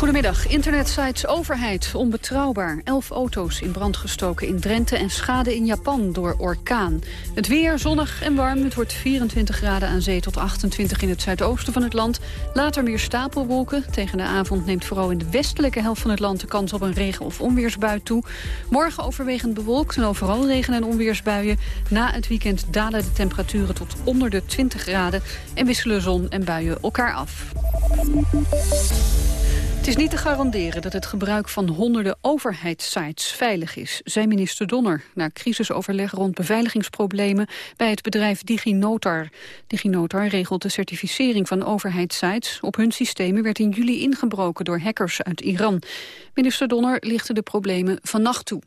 Goedemiddag. Internetsites overheid onbetrouwbaar. Elf auto's in brand gestoken in Drenthe en schade in Japan door orkaan. Het weer zonnig en warm. Het wordt 24 graden aan zee tot 28 in het zuidoosten van het land. Later meer stapelwolken. Tegen de avond neemt vooral in de westelijke helft van het land... de kans op een regen- of onweersbui toe. Morgen overwegend bewolkt en overal regen- en onweersbuien. Na het weekend dalen de temperaturen tot onder de 20 graden... en wisselen zon en buien elkaar af. Is niet te garanderen dat het gebruik van honderden overheidssites veilig is, zei minister Donner na crisisoverleg rond beveiligingsproblemen bij het bedrijf DigiNotar. DigiNotar regelt de certificering van overheidssites. Op hun systemen werd in juli ingebroken door hackers uit Iran. Minister Donner lichtte de problemen vannacht toe.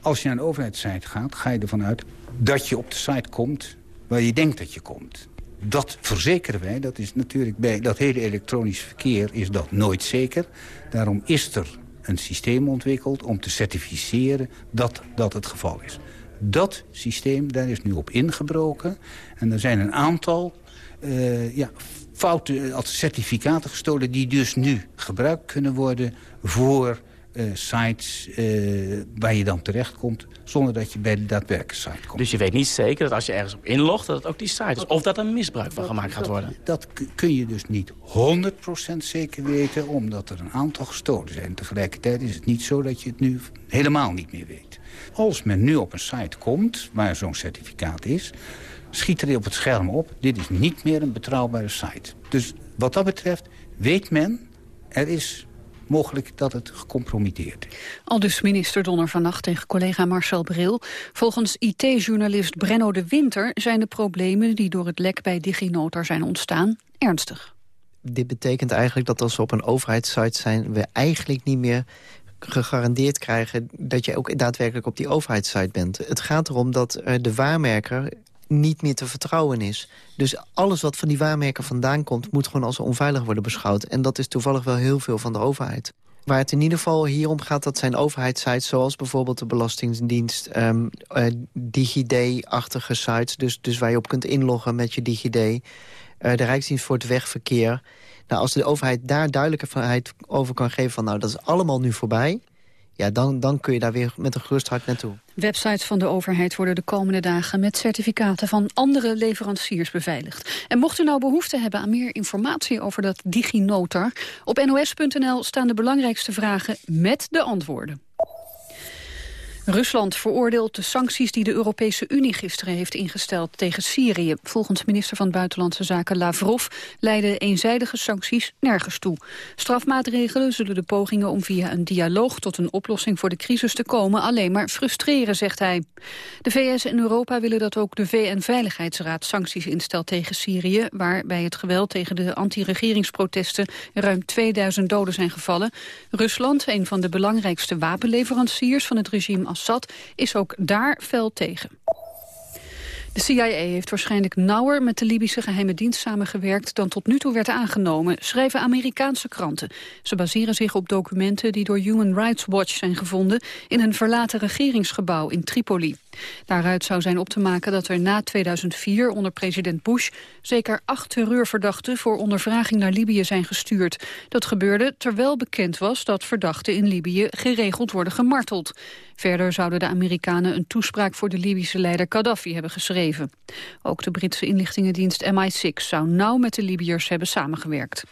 Als je naar een overheidssite gaat, ga je ervan uit dat je op de site komt waar je denkt dat je komt. Dat verzekeren wij. Dat is natuurlijk bij dat hele elektronisch verkeer is dat nooit zeker. Daarom is er een systeem ontwikkeld om te certificeren dat dat het geval is. Dat systeem, daar is nu op ingebroken. En er zijn een aantal uh, ja, fouten als certificaten gestolen... die dus nu gebruikt kunnen worden voor uh, sites uh, waar je dan terechtkomt... zonder dat je bij de daadwerkelijke site komt. Dus je weet niet zeker dat als je ergens op inlogt... dat het ook die site is, of dat er misbruik van gemaakt gaat worden? Dat, dat kun je dus niet 100% zeker weten... omdat er een aantal gestolen zijn. Tegelijkertijd is het niet zo dat je het nu helemaal niet meer weet. Als men nu op een site komt waar zo'n certificaat is... schiet er op het scherm op, dit is niet meer een betrouwbare site. Dus wat dat betreft weet men, er is mogelijk dat het gecompromitteerd is. Al dus minister Donner vannacht tegen collega Marcel Bril. Volgens IT-journalist Brenno de Winter zijn de problemen... die door het lek bij DigiNotar zijn ontstaan, ernstig. Dit betekent eigenlijk dat als we op een overheidssite zijn... we eigenlijk niet meer gegarandeerd krijgen dat je ook daadwerkelijk op die overheidssite bent. Het gaat erom dat de waarmerker niet meer te vertrouwen is. Dus alles wat van die waarmerken vandaan komt... moet gewoon als onveilig worden beschouwd. En dat is toevallig wel heel veel van de overheid. Waar het in ieder geval hier om gaat, dat zijn overheidssites... zoals bijvoorbeeld de Belastingdienst, um, uh, DigiD-achtige sites... Dus, dus waar je op kunt inloggen met je DigiD. Uh, de Rijksdienst voor het Wegverkeer. Nou, als de overheid daar duidelijkheid over kan geven... van nou, dat is allemaal nu voorbij ja, dan, dan kun je daar weer met een gerust hart naartoe. Websites van de overheid worden de komende dagen met certificaten van andere leveranciers beveiligd. En mocht u nou behoefte hebben aan meer informatie over dat DigiNotar, op nos.nl staan de belangrijkste vragen met de antwoorden. Rusland veroordeelt de sancties die de Europese Unie gisteren heeft ingesteld tegen Syrië. Volgens minister van Buitenlandse Zaken Lavrov leiden eenzijdige sancties nergens toe. Strafmaatregelen zullen de pogingen om via een dialoog tot een oplossing voor de crisis te komen alleen maar frustreren, zegt hij. De VS en Europa willen dat ook de VN-veiligheidsraad sancties instelt tegen Syrië, waar bij het geweld tegen de anti-regeringsprotesten ruim 2000 doden zijn gevallen. Rusland, een van de belangrijkste wapenleveranciers van het regime Assad is ook daar fel tegen. De CIA heeft waarschijnlijk nauwer met de Libische geheime dienst samengewerkt dan tot nu toe werd aangenomen, schrijven Amerikaanse kranten. Ze baseren zich op documenten die door Human Rights Watch zijn gevonden in een verlaten regeringsgebouw in Tripoli. Daaruit zou zijn op te maken dat er na 2004 onder president Bush zeker acht terreurverdachten voor ondervraging naar Libië zijn gestuurd. Dat gebeurde terwijl bekend was dat verdachten in Libië geregeld worden gemarteld. Verder zouden de Amerikanen een toespraak voor de Libische leider Gaddafi hebben geschreven. Ook de Britse inlichtingendienst MI6 zou nauw met de Libiërs hebben samengewerkt.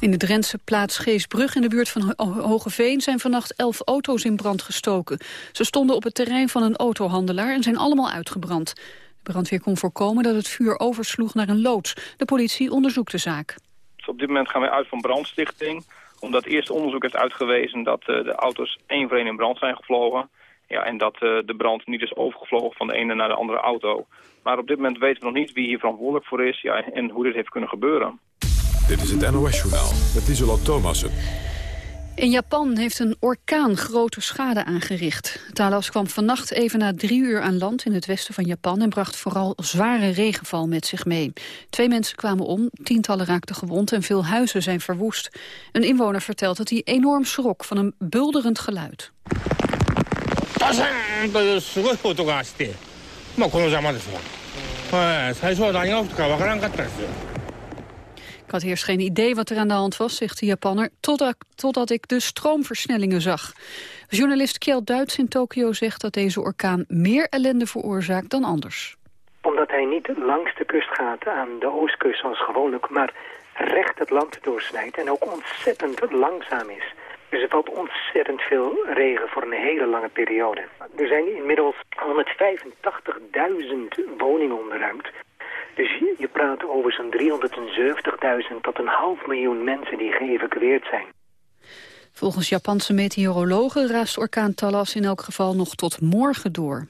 In de Drentse plaats Geesbrug in de buurt van Hogeveen zijn vannacht elf auto's in brand gestoken. Ze stonden op het terrein van een autohandelaar en zijn allemaal uitgebrand. De brandweer kon voorkomen dat het vuur oversloeg naar een loods. De politie onderzoekt de zaak. Op dit moment gaan wij uit van brandstichting. Omdat eerst onderzoek heeft uitgewezen dat uh, de auto's één voor één in brand zijn gevlogen. Ja, en dat uh, de brand niet is overgevlogen van de ene naar de andere auto. Maar op dit moment weten we nog niet wie hier verantwoordelijk voor is ja, en hoe dit heeft kunnen gebeuren. Dit is het NOS-journaal met Isola Thomassen. In Japan heeft een orkaan grote schade aangericht. Talas kwam vannacht even na drie uur aan land in het westen van Japan... en bracht vooral zware regenval met zich mee. Twee mensen kwamen om, tientallen raakten gewond... en veel huizen zijn verwoest. Een inwoner vertelt dat hij enorm schrok van een bulderend geluid. まあこのざまですわ。はい、最初は何が起きたかわからんかったですよ。 Ik had eerst geen idee wat er aan de hand was, zegt de Japanner, totdat, totdat ik de stroomversnellingen zag. Journalist Kjeld Duits in Tokio zegt dat deze orkaan meer ellende veroorzaakt dan anders. Omdat hij niet langs de kust gaat aan de oostkust zoals gewoonlijk, maar recht het land doorsnijdt en ook ontzettend langzaam is. Dus er valt ontzettend veel regen voor een hele lange periode. Er zijn inmiddels 185.000 woningen onderruimd. Dus je praat over zo'n 370.000 tot een half miljoen mensen die geëvacueerd zijn. Volgens Japanse meteorologen raast orkaan Talas in elk geval nog tot morgen door.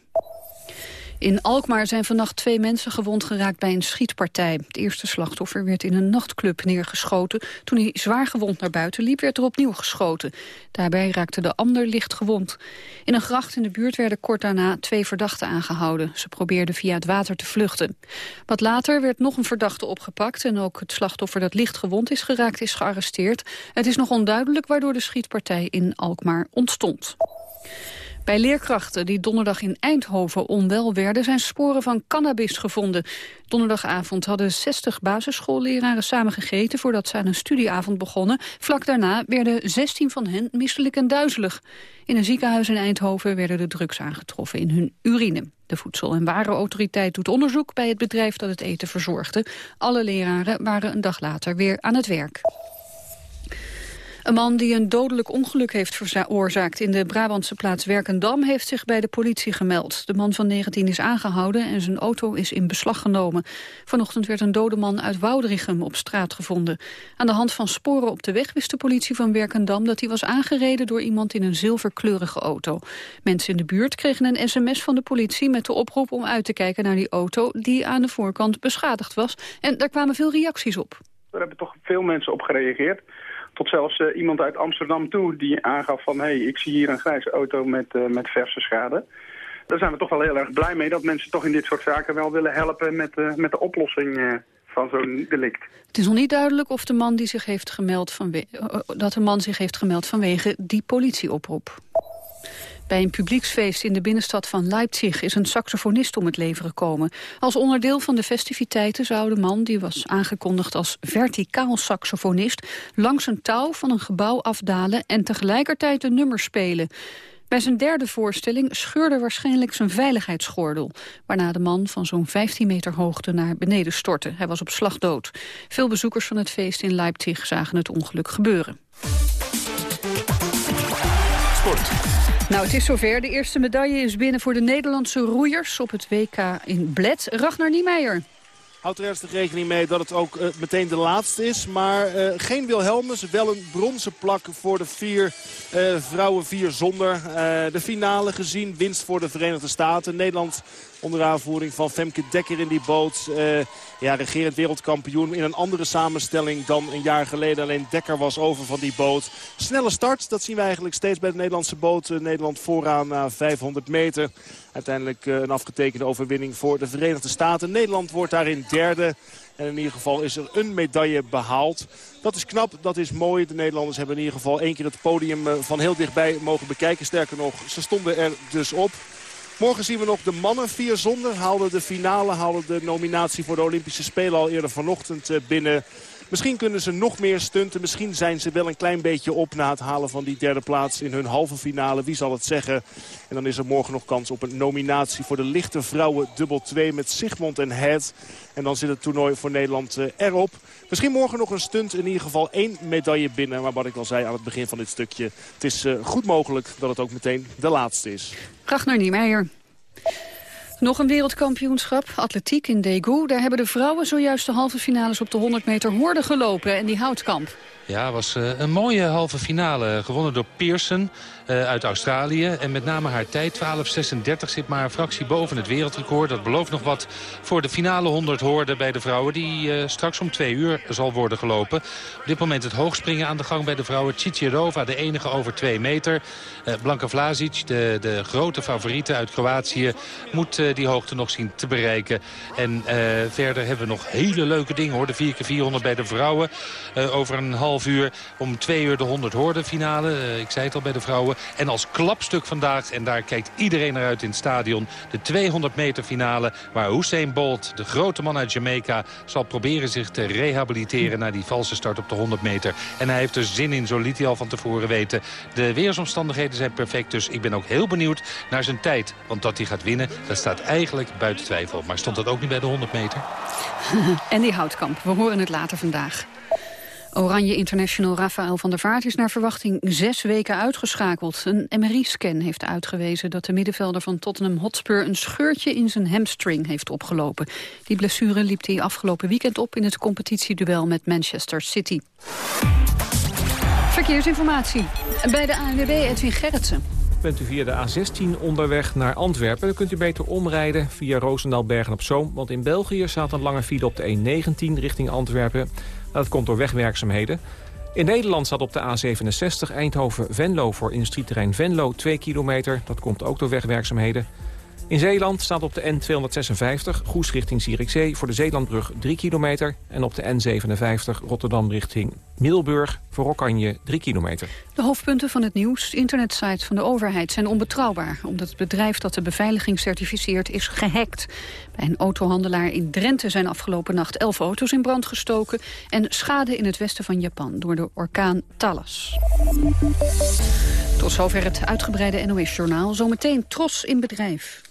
In Alkmaar zijn vannacht twee mensen gewond geraakt bij een schietpartij. Het eerste slachtoffer werd in een nachtclub neergeschoten. Toen hij zwaar gewond naar buiten liep, werd er opnieuw geschoten. Daarbij raakte de ander licht gewond. In een gracht in de buurt werden kort daarna twee verdachten aangehouden. Ze probeerden via het water te vluchten. Wat later werd nog een verdachte opgepakt... en ook het slachtoffer dat licht gewond is geraakt is gearresteerd. Het is nog onduidelijk waardoor de schietpartij in Alkmaar ontstond. Bij leerkrachten die donderdag in Eindhoven onwel werden... zijn sporen van cannabis gevonden. Donderdagavond hadden 60 basisschoolleraren samen gegeten... voordat ze aan een studieavond begonnen. Vlak daarna werden 16 van hen misselijk en duizelig. In een ziekenhuis in Eindhoven werden de drugs aangetroffen in hun urine. De Voedsel- en Warenautoriteit doet onderzoek bij het bedrijf dat het eten verzorgde. Alle leraren waren een dag later weer aan het werk. Een man die een dodelijk ongeluk heeft veroorzaakt in de Brabantse plaats Werkendam heeft zich bij de politie gemeld. De man van 19 is aangehouden en zijn auto is in beslag genomen. Vanochtend werd een dode man uit Woudrichem op straat gevonden. Aan de hand van sporen op de weg wist de politie van Werkendam dat hij was aangereden door iemand in een zilverkleurige auto. Mensen in de buurt kregen een sms van de politie met de oproep om uit te kijken naar die auto die aan de voorkant beschadigd was. En daar kwamen veel reacties op. Daar hebben toch veel mensen op gereageerd. Tot zelfs uh, iemand uit Amsterdam toe die aangaf van... hé, hey, ik zie hier een grijze auto met, uh, met verse schade. Daar zijn we toch wel heel erg blij mee dat mensen toch in dit soort zaken wel willen helpen... met, uh, met de oplossing van zo'n delict. Het is nog niet duidelijk of de man die zich heeft gemeld vanwege, dat de man zich heeft gemeld vanwege die politieoproep. Bij een publieksfeest in de binnenstad van Leipzig is een saxofonist om het leven gekomen. Als onderdeel van de festiviteiten zou de man, die was aangekondigd als verticaal saxofonist, langs een touw van een gebouw afdalen en tegelijkertijd de nummers spelen. Bij zijn derde voorstelling scheurde waarschijnlijk zijn veiligheidsgordel... waarna de man van zo'n 15 meter hoogte naar beneden stortte. Hij was op slag dood. Veel bezoekers van het feest in Leipzig zagen het ongeluk gebeuren. Sport. Nou, het is zover. De eerste medaille is binnen voor de Nederlandse roeiers op het WK in Bled. Ragnar Niemeyer. Houdt er ernstig rekening mee dat het ook uh, meteen de laatste is. Maar uh, geen Wilhelmus, wel een bronzen plak voor de vier uh, vrouwen, vier zonder. de finale gezien, winst voor de Verenigde Staten. Nederland onder aanvoering van Femke Dekker in die boot. ja, regerend wereldkampioen in een andere samenstelling dan een jaar geleden. Alleen Dekker was over van die boot. Snelle start, dat zien we eigenlijk steeds bij de Nederlandse boot. Nederland vooraan na 500 meter. Uiteindelijk een afgetekende overwinning voor de Verenigde Staten. Nederland wordt daarin derde. En in ieder geval is er een medaille behaald. Dat is knap, dat is mooi. De Nederlanders hebben in ieder geval één keer het podium van heel dichtbij mogen bekijken. Sterker nog, ze stonden er dus op. Morgen zien we nog de mannen vier zonder. Haalden de finale, haalden de nominatie voor de Olympische Spelen al eerder vanochtend binnen. Misschien kunnen ze nog meer stunten. Misschien zijn ze wel een klein beetje op na het halen van die derde plaats in hun halve finale. Wie zal het zeggen? En dan is er morgen nog kans op een nominatie voor de lichte vrouwen dubbel 2 met Sigmund en Head. En dan zit het toernooi voor Nederland erop. Misschien morgen nog een stunt. In ieder geval één medaille binnen. Maar wat ik al zei aan het begin van dit stukje. Het is goed mogelijk dat het ook meteen de laatste is. Ragnar Niemeyer. Nog een wereldkampioenschap, atletiek in Daegu. Daar hebben de vrouwen zojuist de halve finales op de 100 meter hoorde gelopen. En die houtkamp. Ja, was uh, een mooie halve finale. Gewonnen door Pearson uh, uit Australië. En met name haar tijd, 12.36, zit maar een fractie boven het wereldrecord. Dat belooft nog wat voor de finale 100 hoorden bij de vrouwen... die straks om twee uur zal worden gelopen. Op dit moment het hoogspringen aan de gang bij de vrouwen. Cicirova, de enige over twee meter. Blanka Vlasic, de, de grote favoriete uit Kroatië... moet die hoogte nog zien te bereiken. En verder hebben we nog hele leuke dingen, hoor. De 4x400 bij de vrouwen over een half uur. Om twee uur de 100 hoorde finale. Uh, ik zei het al bij de vrouwen. En als klapstuk vandaag, en daar kijkt iedereen naar uit in het stadion... de 200 meter finale waar Usain Bolt, de grote man uit Jamaica... zal proberen zich te rehabiliteren na die valse start op de 100 meter. En hij heeft er zin in, zo liet hij al van tevoren weten. De weersomstandigheden zijn perfect, dus ik ben ook heel benieuwd naar zijn tijd. Want dat hij gaat winnen, dat staat eigenlijk buiten twijfel. Maar stond dat ook niet bij de 100 meter? en die Houtkamp, we horen het later vandaag. Oranje International Rafael van der Vaart is naar verwachting zes weken uitgeschakeld. Een MRI-scan heeft uitgewezen dat de middenvelder van Tottenham Hotspur een scheurtje in zijn hamstring heeft opgelopen. Die blessure liep hij afgelopen weekend op in het competitieduel met Manchester City. Verkeersinformatie bij de ANWB Edwin Gerritsen. Bent u via de A16 onderweg naar Antwerpen... dan kunt u beter omrijden via Roosendaal Bergen op Zoom... want in België staat een lange file op de E19 richting Antwerpen. Dat komt door wegwerkzaamheden. In Nederland staat op de A67 Eindhoven-Venlo voor industrieterrein Venlo 2 kilometer. Dat komt ook door wegwerkzaamheden. In Zeeland staat op de N256 Goes richting Zierikzee voor de Zeelandbrug 3 kilometer. En op de N57 Rotterdam richting Middelburg voor Oranje 3 kilometer. De hoofdpunten van het nieuws. Internetsites van de overheid zijn onbetrouwbaar... omdat het bedrijf dat de beveiliging certificeert is gehackt. Bij een autohandelaar in Drenthe zijn afgelopen nacht 11 auto's in brand gestoken... en schade in het westen van Japan door de orkaan Talas. Tot zover het uitgebreide NOS-journaal. Zometeen Tros in bedrijf.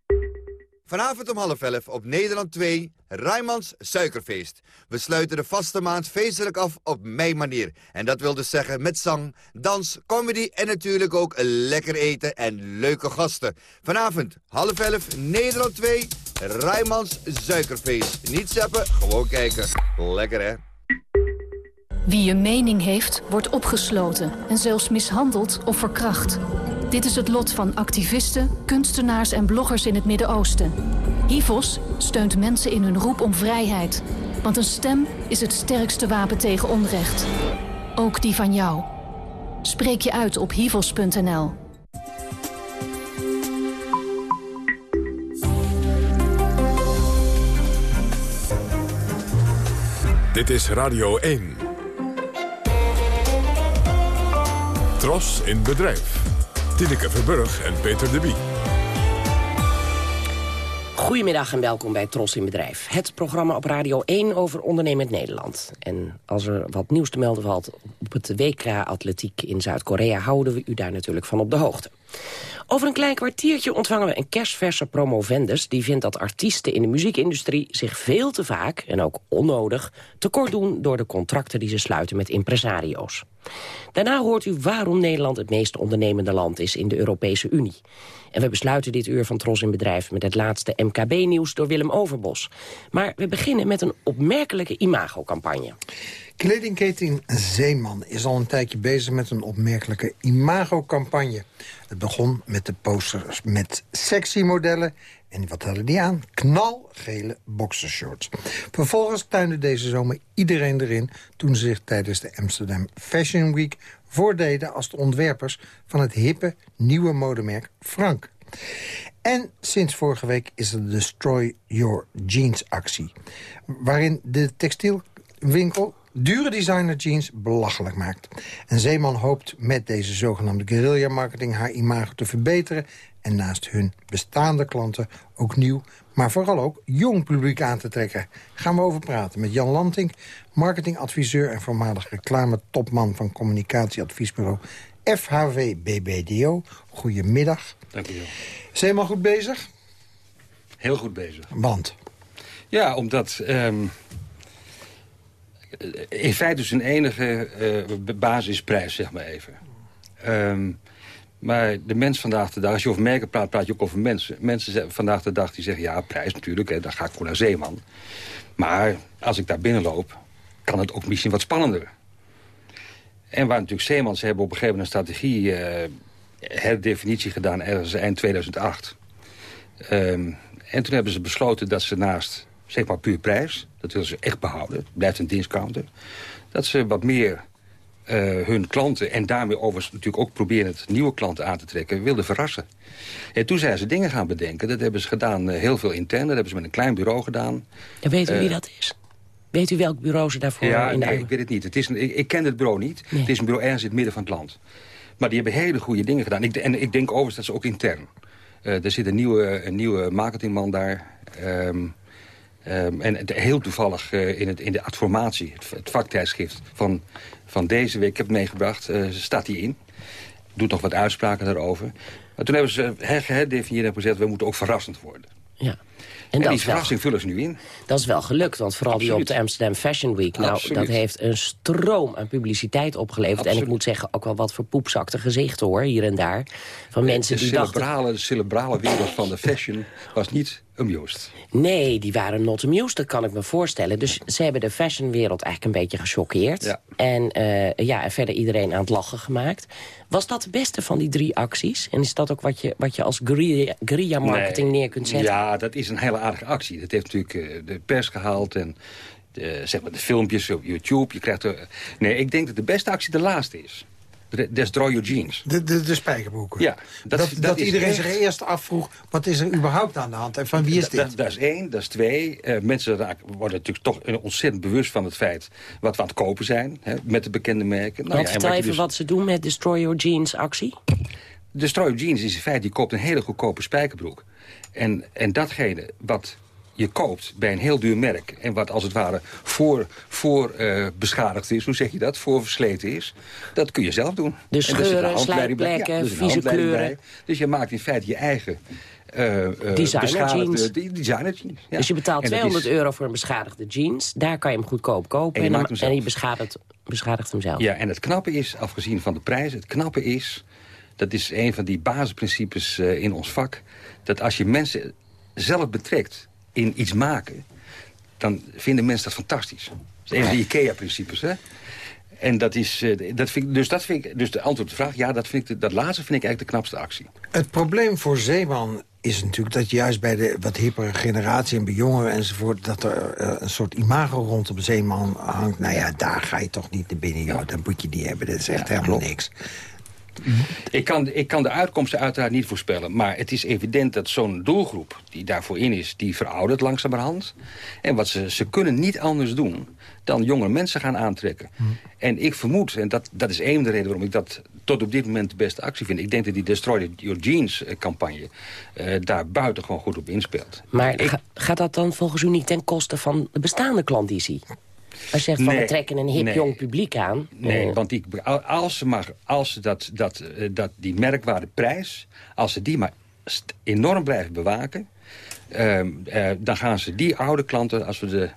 Vanavond om half elf op Nederland 2, Rijmans Suikerfeest. We sluiten de vaste maand feestelijk af op mijn manier. En dat wil dus zeggen met zang, dans, comedy en natuurlijk ook lekker eten en leuke gasten. Vanavond half elf, Nederland 2, Rijmans Suikerfeest. Niet zeppen, gewoon kijken. Lekker hè? Wie een mening heeft, wordt opgesloten en zelfs mishandeld of verkracht. Dit is het lot van activisten, kunstenaars en bloggers in het Midden-Oosten. HIVOS steunt mensen in hun roep om vrijheid. Want een stem is het sterkste wapen tegen onrecht. Ook die van jou. Spreek je uit op hivos.nl. Dit is Radio 1. Tros in bedrijf. Tineke Verburg en Peter de Bie. Goedemiddag en welkom bij Tros in Bedrijf. Het programma op Radio 1 over ondernemend Nederland. En als er wat nieuws te melden valt op het WK Atletiek in Zuid-Korea... houden we u daar natuurlijk van op de hoogte. Over een klein kwartiertje ontvangen we een kerstverse promovendus... die vindt dat artiesten in de muziekindustrie zich veel te vaak... en ook onnodig tekort doen door de contracten die ze sluiten met impresario's. Daarna hoort u waarom Nederland het meest ondernemende land is in de Europese Unie. En we besluiten dit uur van Tros in Bedrijf met het laatste MKB-nieuws door Willem Overbos. Maar we beginnen met een opmerkelijke imagocampagne. Kledingketen Zeeman is al een tijdje bezig met een opmerkelijke imagocampagne. Het begon met de posters met sexy modellen en wat hadden die aan? Knalgele boxershorts. Vervolgens tuinde deze zomer iedereen erin... toen ze zich tijdens de Amsterdam Fashion Week voordeden... als de ontwerpers van het hippe nieuwe modemerk Frank. En sinds vorige week is er de Destroy Your Jeans actie... waarin de textielwinkel dure designer jeans belachelijk maakt. En Zeeman hoopt met deze zogenaamde guerrilla-marketing... haar imago te verbeteren en naast hun bestaande klanten ook nieuw... maar vooral ook jong publiek aan te trekken. Gaan we over praten met Jan Lanting, marketingadviseur... en voormalig reclame-topman van communicatieadviesbureau FHV BBDO. Goedemiddag. Dank u wel. We goed bezig? Heel goed bezig. Want? Ja, omdat... Um, in feite een enige uh, basisprijs, zeg maar even. Um, maar de mens vandaag de dag, als je over merken praat, praat je ook over mensen. Mensen vandaag de dag die zeggen, ja, prijs natuurlijk, hè, daar ga ik voor naar Zeeman. Maar als ik daar binnenloop, kan het ook misschien wat spannender. En waar natuurlijk Zeeman, ze hebben op een gegeven moment een strategie... Uh, herdefinitie gedaan ergens eind 2008. Um, en toen hebben ze besloten dat ze naast zeg maar puur prijs. Dat willen ze echt behouden. Het blijft een discounter. Dat ze wat meer eh, hun klanten... en daarmee overigens natuurlijk ook proberen het nieuwe klanten aan te trekken... wilden verrassen. En toen zijn ze dingen gaan bedenken. Dat hebben ze gedaan eh, heel veel intern. Dat hebben ze met een klein bureau gedaan. En weet u wie Eh, dat is? Weet u welk bureau ze daarvoor ja, in de nee, ik weet het niet. Het is een, ik, ik ken het bureau niet. Het is een bureau ergens in het midden van het land. Maar die hebben hele goede dingen gedaan. Ik, en ik denk overigens dat ze ook intern. Er zit een nieuwe, een nieuwe marketingman daar. Ehm, ehm, en het- heel toevallig eh, in, het, in de adformatie, het, het vaktijdschrift van, van deze week, ik heb het meegebracht, eh, staat die in. Doet nog wat uitspraken daarover. Maar toen hebben ze her- geherdefinieerd en gezegd, we moeten ook verrassend worden. Ja. En, dat die verrassing vullen ze nu in. Dat is wel gelukt, want vooral die op de Amsterdam Fashion Week... nou, Absoluut. dat heeft een stroom aan publiciteit opgeleverd. En ik moet zeggen, ook wel wat verpoepzakte gezichten, hoor, hier en daar. Van mensen de die dachten... de cerebrale wereld van de fashion was niet amused. Nee, die waren not amused, dat kan ik me voorstellen. Dus ze hebben de fashionwereld eigenlijk een beetje gechoqueerd. Ja. En, eh, ja, verder iedereen aan het lachen gemaakt. Was dat de beste van die drie acties? En is dat ook wat je, wat je als guerrilla- guerrilla-marketing Nee. neer kunt zetten? Ja, dat is een hele aardige actie. Dat heeft natuurlijk eh, de pers gehaald en de, zeg maar de filmpjes op YouTube. Je krijgt er, nee, ik denk dat de beste actie de laatste is. De- Destroy your jeans. De, de, de spijkerbroeken. Ja, Dat, dat, dat, iedereen echt- zich eerst afvroeg, wat is er überhaupt aan de hand en van wie is dit? Dat, dat is één, dat is twee. Eh, mensen raken- worden natuurlijk toch ontzettend bewust van het feit... wat we aan het kopen zijn, hè, met de bekende merken. Nou ja, en vertel wat even dus- wat ze doen met Destroy Your Jeans actie. De Destroy Jeans is in feite, je koopt een hele goedkope spijkerbroek. En, en datgene wat je koopt bij een heel duur merk... en wat als het ware voor, voor eh, beschadigd is, hoe zeg je dat? Voor versleten is, dat kun je zelf doen. Een scheuren, slijtplekken, een vieze kleuren. bij. Dus je maakt in feite je eigen... eh, eh, Designer jeans. die- Designer jeans. ja. Dus je betaalt En dat 200 is- euro voor een beschadigde jeans. Daar kan je hem goedkoop kopen. En je En, hem en je beschadigt, beschadigt hem zelf. Ja, en het knappe is, afgezien van de prijs, het knappe is... dat is een van die basisprincipes in ons vak... dat als je mensen zelf betrekt in iets maken... dan vinden mensen dat fantastisch. Dat is een van die IKEA-principes, hè? En dat is, eh, dat vind ik, dus, dat vind ik, dus de antwoord op de vraag, ja, dat, vind ik, de- dat laatste vind ik eigenlijk de knapste actie. Het probleem voor Zeeman is natuurlijk dat juist bij de wat hippere generatie... en bij jongeren enzovoort, dat er eh, een soort imago rondom Zeeman hangt. Nou ja, daar ga je toch niet naar binnen, joh. Dan moet je die hebben, dat is echt helemaal niks. Ik kan, ik kan de uitkomsten uiteraard niet voorspellen. Maar het is evident dat zo'n doelgroep die daarvoor in is... die veroudert langzamerhand. En wat ze, ze kunnen niet anders doen dan jonge mensen gaan aantrekken. En ik vermoed, en dat, dat is een van de redenen waarom ik dat tot op dit moment de beste actie vind. Ik denk dat die Destroy Your Jeans eh, campagne eh, daar buitengewoon goed op inspeelt. Maar ga- gaat dat dan volgens u niet ten koste van de bestaande klandizie? Als je zegt van Nee, we trekken een hip nee. jong publiek aan. Nee, eh, want die, als ze, maar, als ze dat, dat, eh, dat, die merkwaardeprijs... als ze die maar enorm blijven bewaken... ehm, eh, dan gaan ze die oude klanten, als we de,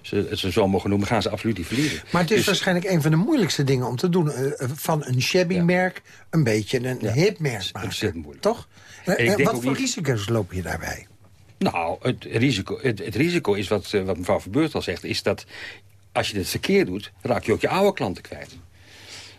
ze, het ze zo mogen noemen... gaan ze absoluut niet verliezen. Maar het is Dus- waarschijnlijk een van de moeilijkste dingen om te doen. eh, van een shabby merk een beetje een hip merk maken. ontzettend moeilijk. Toch? Wat voor niet- risico's loop je daarbij? Nou, het risico, het, het risico is wat, wat mevrouw Verbeurt al zegt... is dat als je het verkeerd doet, raak je ook je oude klanten kwijt.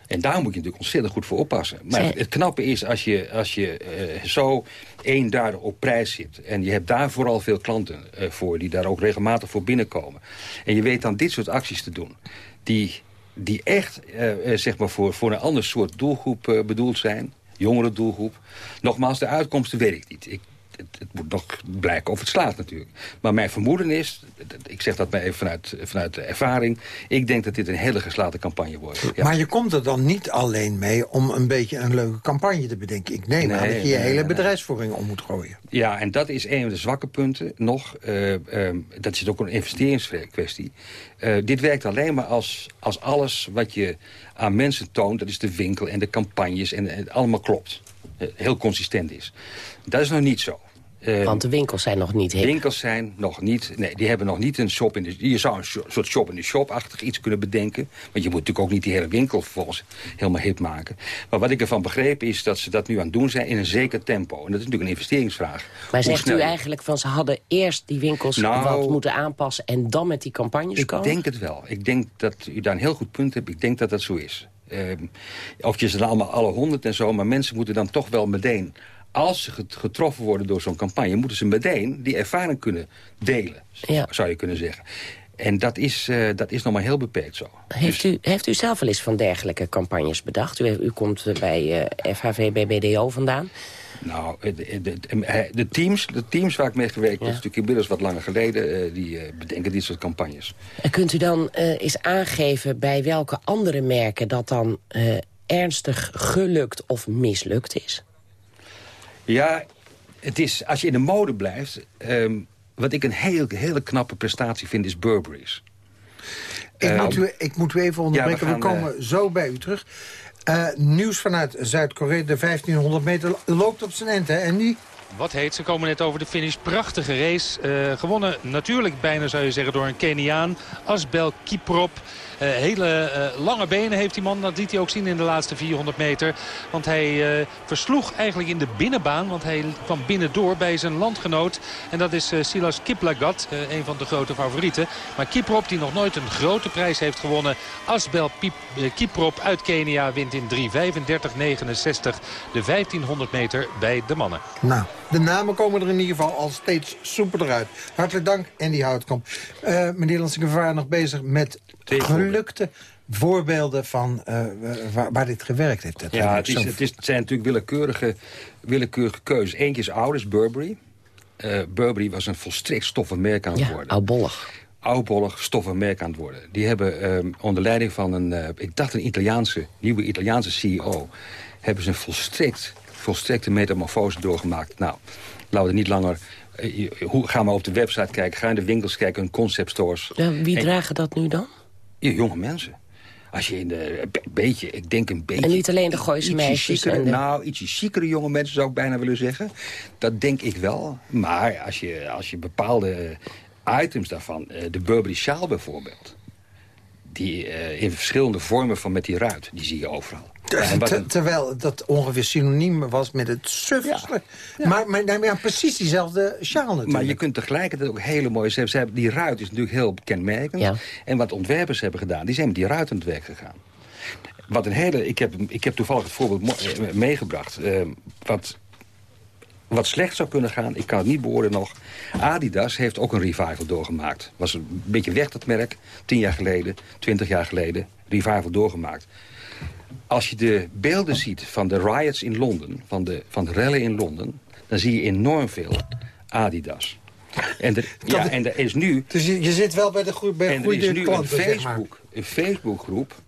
En daar moet je natuurlijk ontzettend goed voor oppassen. Maar Zij- het, knappe is, als je, als je eh, zo eenduidig op prijs zit... en je hebt daar vooral veel klanten eh, voor... die daar ook regelmatig voor binnenkomen... en je weet dan dit soort acties te doen... die, die echt eh, zeg maar voor, voor een ander soort doelgroep bedoeld zijn... jongere doelgroep. Nogmaals, de uitkomsten weet ik niet. Ik, het, het moet nog blijken of het slaat natuurlijk. Maar mijn vermoeden is, ik zeg dat maar even vanuit, vanuit de ervaring... ik denk dat dit een hele geslaagde campagne wordt. Ja. Maar je komt er dan niet alleen mee om een beetje een leuke campagne te bedenken. Ik neem aan Nee, dat je je hele nee, bedrijfsvoering om moet gooien. Ja, en dat is een van de zwakke punten nog. Eh, ehm, dat is ook een investeringskwestie. Eh, dit werkt alleen maar als, als alles wat je aan mensen toont... dat is de winkel en de campagnes en, en allemaal klopt. Eh, heel consistent is. Dat is nog niet zo. Eh, Want de winkels zijn nog niet hip. Winkels zijn nog niet... Nee, die hebben nog niet een shop in de... Je zou een soort shop in de shop-achtig iets kunnen bedenken. Want je moet natuurlijk ook niet die hele winkel vervolgens helemaal hip maken. Maar wat ik ervan begreep is dat ze dat nu aan het doen zijn in een zeker tempo. En dat is natuurlijk een investeringsvraag. Maar Hoe zegt snel u eigenlijk van ze hadden eerst die winkels Nou, wat moeten aanpassen... en dan met die campagnes Ik komen? denk het wel. Ik denk dat u daar een heel goed punt hebt. Ik denk dat dat zo is. Ehm, of je ze dan allemaal alle honderd en zo... maar mensen moeten dan toch wel meteen als ze getroffen worden door zo'n campagne... moeten ze meteen die ervaring kunnen delen, zou je kunnen zeggen. En dat is, uh, dat is nog maar heel beperkt zo. Heeft, dus- u, heeft u zelf wel eens van dergelijke campagnes bedacht? U, u komt bij uh, FHV BBDO vandaan. Nou, de, de, de, teams, de teams waar ik mee gewerkt heb... Ja. is natuurlijk inmiddels wat langer geleden... Uh, die bedenken dit soort campagnes. En kunt u dan eens aangeven bij welke andere merken... dat dan ernstig gelukt of mislukt is? Ja, het is, als je in de mode blijft... Um, wat ik een heel, hele knappe prestatie vind, is Burberry's. Ik, moet, u, ik moet u even onderbreken, ja, we, gaan, we, komen uh, zo bij u terug. Uh, nieuws vanuit Zuid-Korea, de 1500 meter loopt op zijn end, hè? Die... Wat heet, ze komen net over de finish. Prachtige race. Uh, gewonnen natuurlijk bijna zou je zeggen door een Keniaan. Asbel Kiprop. Uh, hele uh, lange benen heeft die man. Dat liet hij ook zien in de laatste 400 meter. Want hij versloeg eigenlijk in de binnenbaan. Want hij kwam binnendoor bij zijn landgenoot. En dat is Silas Kiplagat. een van de grote favorieten. Maar Kiprop die nog nooit een grote prijs heeft gewonnen. Asbel Kiprop uit Kenia wint in 3.35.69 de 1500 meter bij de mannen. Nou, de namen komen er in ieder geval al steeds soepeler uit. Hartelijk dank, Andy Houtkamp. meneer Lansingevaar nog bezig met gelukte voorbeelden van uh, waar, waar, dit gewerkt heeft. Dat ja, het, is, het, is, het zijn natuurlijk willekeurige, willekeurige keuzes. Eentje is ouders, Burberry. Uh, Burberry was een volstrekt stoffig merk aan het ja, worden. oudbollig. Oudbollig, stoffig merk aan het worden. Die hebben um, onder leiding van een, uh, ik dacht een Italiaanse, nieuwe Italiaanse CEO... hebben ze een volstrekt, volstrekte metamorfose doorgemaakt. Nou, laten we niet langer hoe, ga maar op de website kijken, ga in de winkels kijken, hun conceptstores. Ja, wie en, dragen dat nu dan? jonge mensen. Als je in de, een beetje, ik denk een beetje... En niet alleen de Gooise meisjes. Chicere, de... Nou, ietsje chicere jonge mensen zou ik bijna willen zeggen. Dat denk ik wel. Maar als je, als je bepaalde items daarvan... de Burberry sjaal bijvoorbeeld... die in verschillende vormen van met die ruit, die zie je overal. Ter, terwijl dat ongeveer synoniem was met het sufferste. Ja. Maar, maar, maar precies diezelfde sjaal natuurlijk. Maar je kunt tegelijkertijd ook hele mooie... Ze hebben, die ruit is natuurlijk heel kenmerkend. Ja. En wat ontwerpers hebben gedaan, die zijn met die ruit aan het werk gegaan. Wat een hele... Ik heb, ik heb toevallig het voorbeeld meegebracht. Uh, wat, wat slecht zou kunnen gaan, ik kan het niet beoordelen nog. Adidas heeft ook een revival doorgemaakt. Was een beetje weg dat merk. Tien jaar geleden, twintig jaar geleden. Revival doorgemaakt als je de beelden ziet van de riots in Londen, van de, van de rellen in Londen... dan zie je enorm veel Adidas. En er, ja, en er is nu... Dus je, je zit wel bij de, goede bij en er is nu klanten, een, Facebook, een Facebookgroep...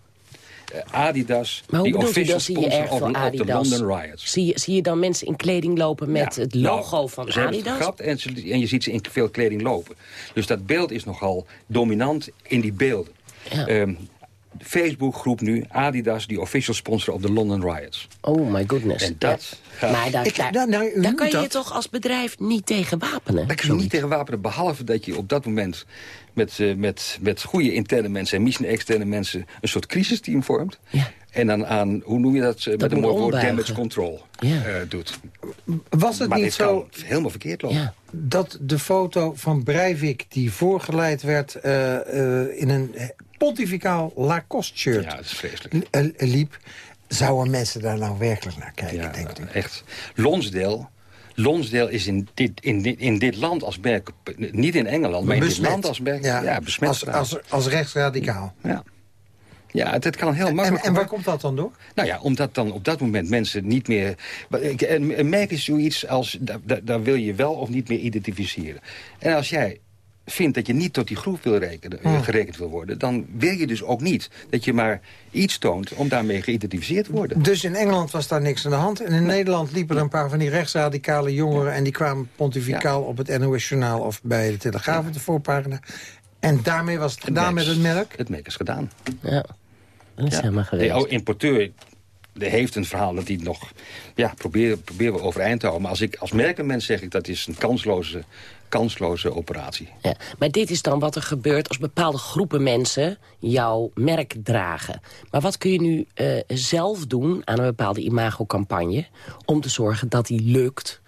Uh, Adidas, maar hoe die official sponsor op, op de London Riots. Zie je, zie je dan mensen in kleding lopen met ja, het logo nou, van ze Adidas? Het en, ze, en je ziet ze in veel kleding lopen. Dus dat beeld is nogal dominant in die beelden. Ja. Um, Facebookgroep nu, Adidas, die official sponsor op de London Riots. Oh my goodness. En dat gaat... Maar daar, ik, daar, nou, nou, daar kan je je toch als bedrijf niet tegen wapenen? Daar kun je niet tegen wapenen, behalve dat je op dat moment... met, uh, met, met goede interne mensen en misschien externe mensen... een soort crisisteam vormt. Ja. En dan aan, hoe noem je dat, dat met een mooi woord, damage control ja. uh, doet. Was het maar niet zo kan helemaal verkeerd lopen. Ja. dat de foto van Breivik die voorgeleid werd uh, uh, in een pontificaal Lacoste-shirt ja, dat is vreselijk. liep... zouden mensen daar nou werkelijk naar kijken, ja, denkt u? echt. Lonsdale... Lonsdale is in dit, in, dit, in dit land als merk, niet in Engeland, maar in Besmet. dit land als merk, ja, Ja, besmet. als, als, als rechtsradicaal. ja. Ja, het, kan heel En, makkelijk. en waar komt dat dan door? Nou ja, omdat dan op dat moment mensen niet meer... Een, merk is zoiets als... Daar, daar wil je wel of niet meer identificeren. En als jij vindt dat je niet tot die groep wil rekenen, Hmm. gerekend wil worden... dan wil je dus ook niet dat je maar iets toont om daarmee geïdentificeerd te worden. Dus in Engeland was daar niks aan de hand. En in Nederland liepen er een paar van die rechtsradicale jongeren... en die kwamen pontificaal op het NOS-journaal of bij de Telegraaf op de voorpagina. En daarmee was het gedaan met het merk? Het merk is gedaan. Ja, dat is helemaal geweest. De oude importeur heeft een verhaal dat hij nog... Ja, proberen, proberen we overeind te houden. Maar als, ik, als merkenmens zeg ik dat is een kansloze, kansloze operatie. Ja, maar dit is dan wat er gebeurt als bepaalde groepen mensen jouw merk dragen. Maar wat kun je nu uh, zelf doen aan een bepaalde imagocampagne... om te zorgen dat die lukt?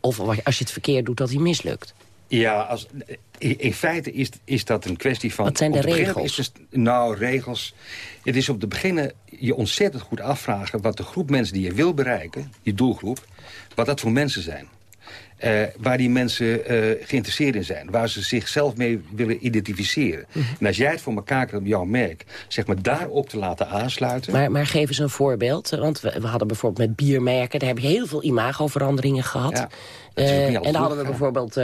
Of als je het verkeerd doet, dat die mislukt? Ja, als, in, feite is, is dat een kwestie van... Wat zijn de regels? Is het, nou, regels. Het is op de beginnen je ontzettend goed afvragen... wat de groep mensen die je wil bereiken, je doelgroep... wat dat voor mensen zijn. Eh, waar die mensen eh, geïnteresseerd in zijn. Waar ze zichzelf mee willen identificeren. Mhm. En als jij het voor elkaar krijgt op jouw merk... zeg maar daarop te laten aansluiten... Maar, maar geef eens een voorbeeld. Want we, we hadden bijvoorbeeld met biermerken... daar heb je heel veel imagoveranderingen gehad. Ja, Eh, en dan goed hadden we bijvoorbeeld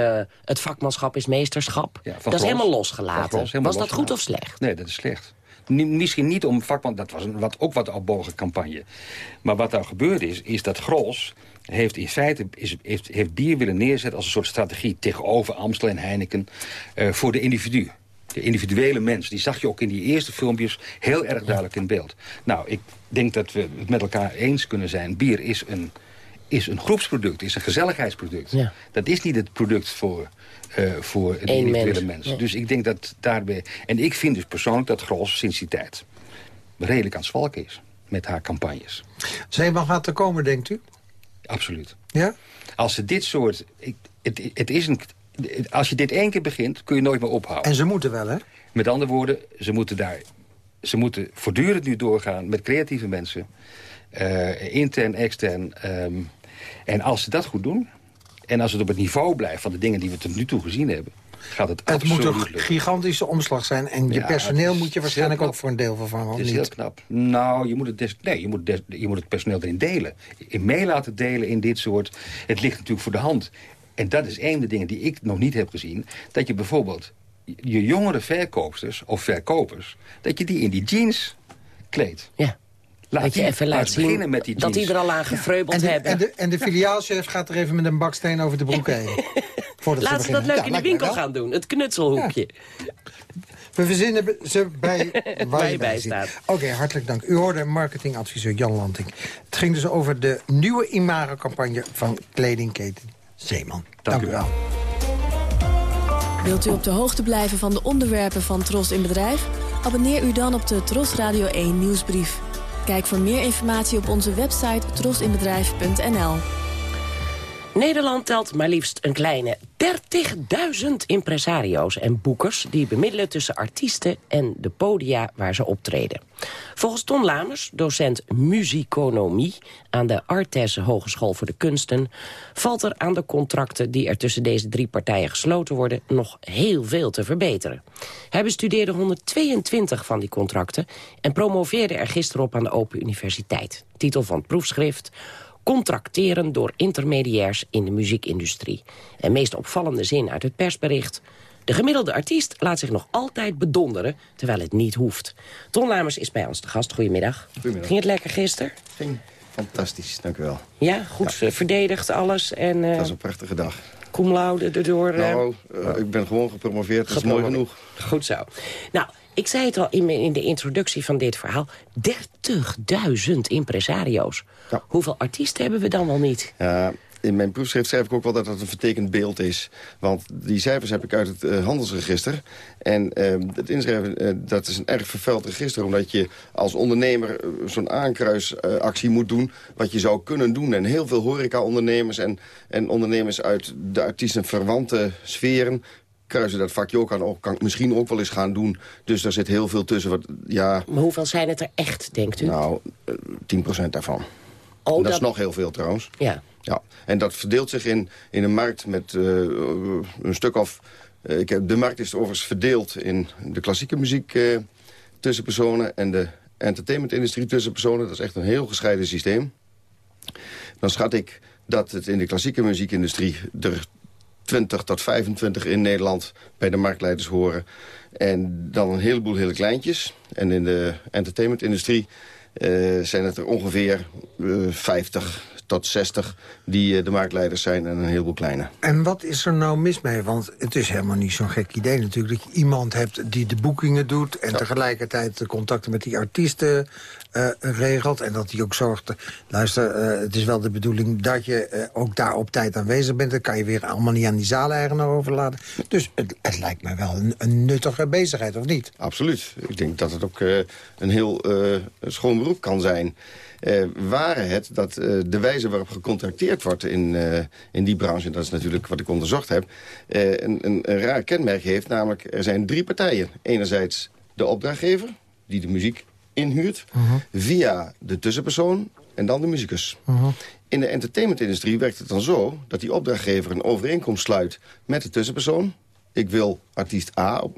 het vakmanschap is meesterschap. Ja, dat is helemaal losgelaten. Gros, helemaal Was dat goed of slecht? Nee, dat is slecht. Misschien niet om vakman, dat was een, wat, ook wat opbogen campagne. Maar wat daar gebeurd is, is dat Gros heeft in feite is, heeft, heeft bier willen neerzetten als een soort strategie tegenover Amstel en Heineken eh, voor de individu. De individuele mens, die zag je ook in die eerste filmpjes heel erg duidelijk in beeld. Nou, ik denk dat we het met elkaar eens kunnen zijn. Bier is een, is een groepsproduct, is een gezelligheidsproduct. Ja. Dat is niet het product voor, eh, voor de Eén individuele mens. mens. Dus ik denk dat daarbij... En ik vind dus persoonlijk dat Gros sinds die tijd redelijk aan het zwalken is. Met haar campagnes. Zeeman gaat er komen, denkt u? Absoluut. Ja? Als ze dit soort... Ik, het, het is een, als je dit één keer begint, kun je nooit meer ophouden. En ze moeten wel, hè? Met andere woorden, ze moeten daar... Ze moeten voortdurend nu doorgaan met creatieve mensen. eh, intern, extern. ehm, en als ze dat goed doen... en als het op het niveau blijft van de dingen die we tot nu toe gezien hebben... gaat het, Het moet absoluut een lukken. gigantische omslag zijn. En je Ja, personeel moet je waarschijnlijk ook voor een deel vervangen, Het is heel knap. Nou, je moet het, des, nee, je moet, des- je moet het personeel erin delen. In mee laten delen in dit soort... Het ligt natuurlijk voor de hand. En dat is een van de dingen die ik nog niet heb gezien. Dat je bijvoorbeeld je jongere verkoopsters of verkopers... dat je die in die jeans kleedt. Ja. Laat dat je die even laat zien beginnen met die dat die er al aan gevreubeld En de, hebben. en, de, en de filiaalchef gaat er even met een baksteen over de broek heen. Voordat Laat ze dat leuk Ja, in de winkel gaan doen. Het knutselhoekje. We verzinnen ze bij waar, Waar je bij bij staat. Oké, hartelijk dank. U hoorde marketingadviseur Jan Lanting. Het ging dus over de nieuwe imago-campagne van kledingketen Zeeman. Dank, u wel. Wilt u op de hoogte blijven van de onderwerpen van Tros in Bedrijf? Abonneer u dan op de Tros Radio 1 nieuwsbrief. Kijk voor meer informatie op onze website trosinbedrijf.nl. Nederland telt maar liefst een kleine 30.000 impresario's en boekers... die bemiddelen tussen artiesten en de podia waar ze optreden. Volgens Ton Lamers, docent muziconomie... aan de Artes Hogeschool voor de Kunsten... valt er aan de contracten die er tussen deze drie partijen gesloten worden... nog heel veel te verbeteren. Hij bestudeerde 122 van die contracten... en promoveerde er gisteren op aan de Open Universiteit. Titel van het proefschrift contracteren door intermediairs in de muziekindustrie. En meest opvallende zin uit het persbericht... De gemiddelde artiest laat zich nog altijd bedonderen, terwijl het niet hoeft. Ton Lamers is bij ons de gast. Goedemiddag. Goedemiddag. Ging het lekker gisteren? Ging fantastisch, dank u wel. Ja, goed eh, verdedigd alles en Het eh was een prachtige dag. cum laude erdoor. eh, Nou, eh, ik ben gewoon gepromoveerd, dat is mooi genoeg. Goed zo. Nou, ik zei het al in, de introductie van dit verhaal. 30.000 impresario's. Hoeveel artiesten hebben we dan wel niet? Ja, in mijn proefschrift schrijf ik ook wel dat het een vertekend beeld is. Want die cijfers heb ik uit het eh, handelsregister. En eh, het inschrijven, eh, dat is een erg vervuild register... omdat je als ondernemer eh, zo'n aankruisactie moet doen... wat je zou kunnen doen. En heel veel horeca-ondernemers en, en ondernemers uit de artiesten verwante sferen kruisen dat vakje ook aan. Ook, kan ik misschien ook wel eens gaan doen. Dus daar zit heel veel tussen. Wat, ja, Maar hoeveel zijn het er echt, denkt u? nou, eh, 10% daarvan. Oh, dat, is nog heel veel trouwens. Ja. Ja, en dat verdeelt zich in, in een markt met eh, een stuk of... eh, ik heb, de markt is overigens verdeeld in de klassieke muziek eh, tussenpersonen... en de entertainmentindustrie tussenpersonen. Dat is echt een heel gescheiden systeem. Dan schat ik dat het in de klassieke muziekindustrie... er 20 tot 25 in Nederland bij de marktleiders horen. En dan een heleboel hele kleintjes. En in de entertainmentindustrie eh, zijn het er ongeveer eh, 50 tot 60 die eh, de marktleiders zijn en een heleboel kleine. En wat is er nou mis mee? Want het is helemaal niet zo'n gek idee natuurlijk... dat je iemand hebt die de boekingen doet... en tegelijkertijd de contacten met die artiesten eh, regelt... en dat hij ook zorgt... luister, eh, het is wel de bedoeling dat je ook daar op tijd aanwezig bent. Dat kan je weer allemaal niet aan die zaaleigenaar overlaten. Dus het, het lijkt mij wel een, een nuttige bezigheid, of niet? Absoluut. Ik denk dat het ook een heel schoon beroep kan zijn. Uh, waren het dat uh, de wijze waarop gecontracteerd wordt in, uh, in die branche... en dat is natuurlijk wat ik onderzocht heb... een, een, een raar kenmerk heeft, namelijk er zijn drie partijen. Enerzijds de opdrachtgever, die de muziek inhuurt... -huh. via de tussenpersoon en dan de muzikus. -huh. In de entertainmentindustrie werkt het dan zo... dat die opdrachtgever een overeenkomst sluit met de tussenpersoon. Ik wil artiest A op,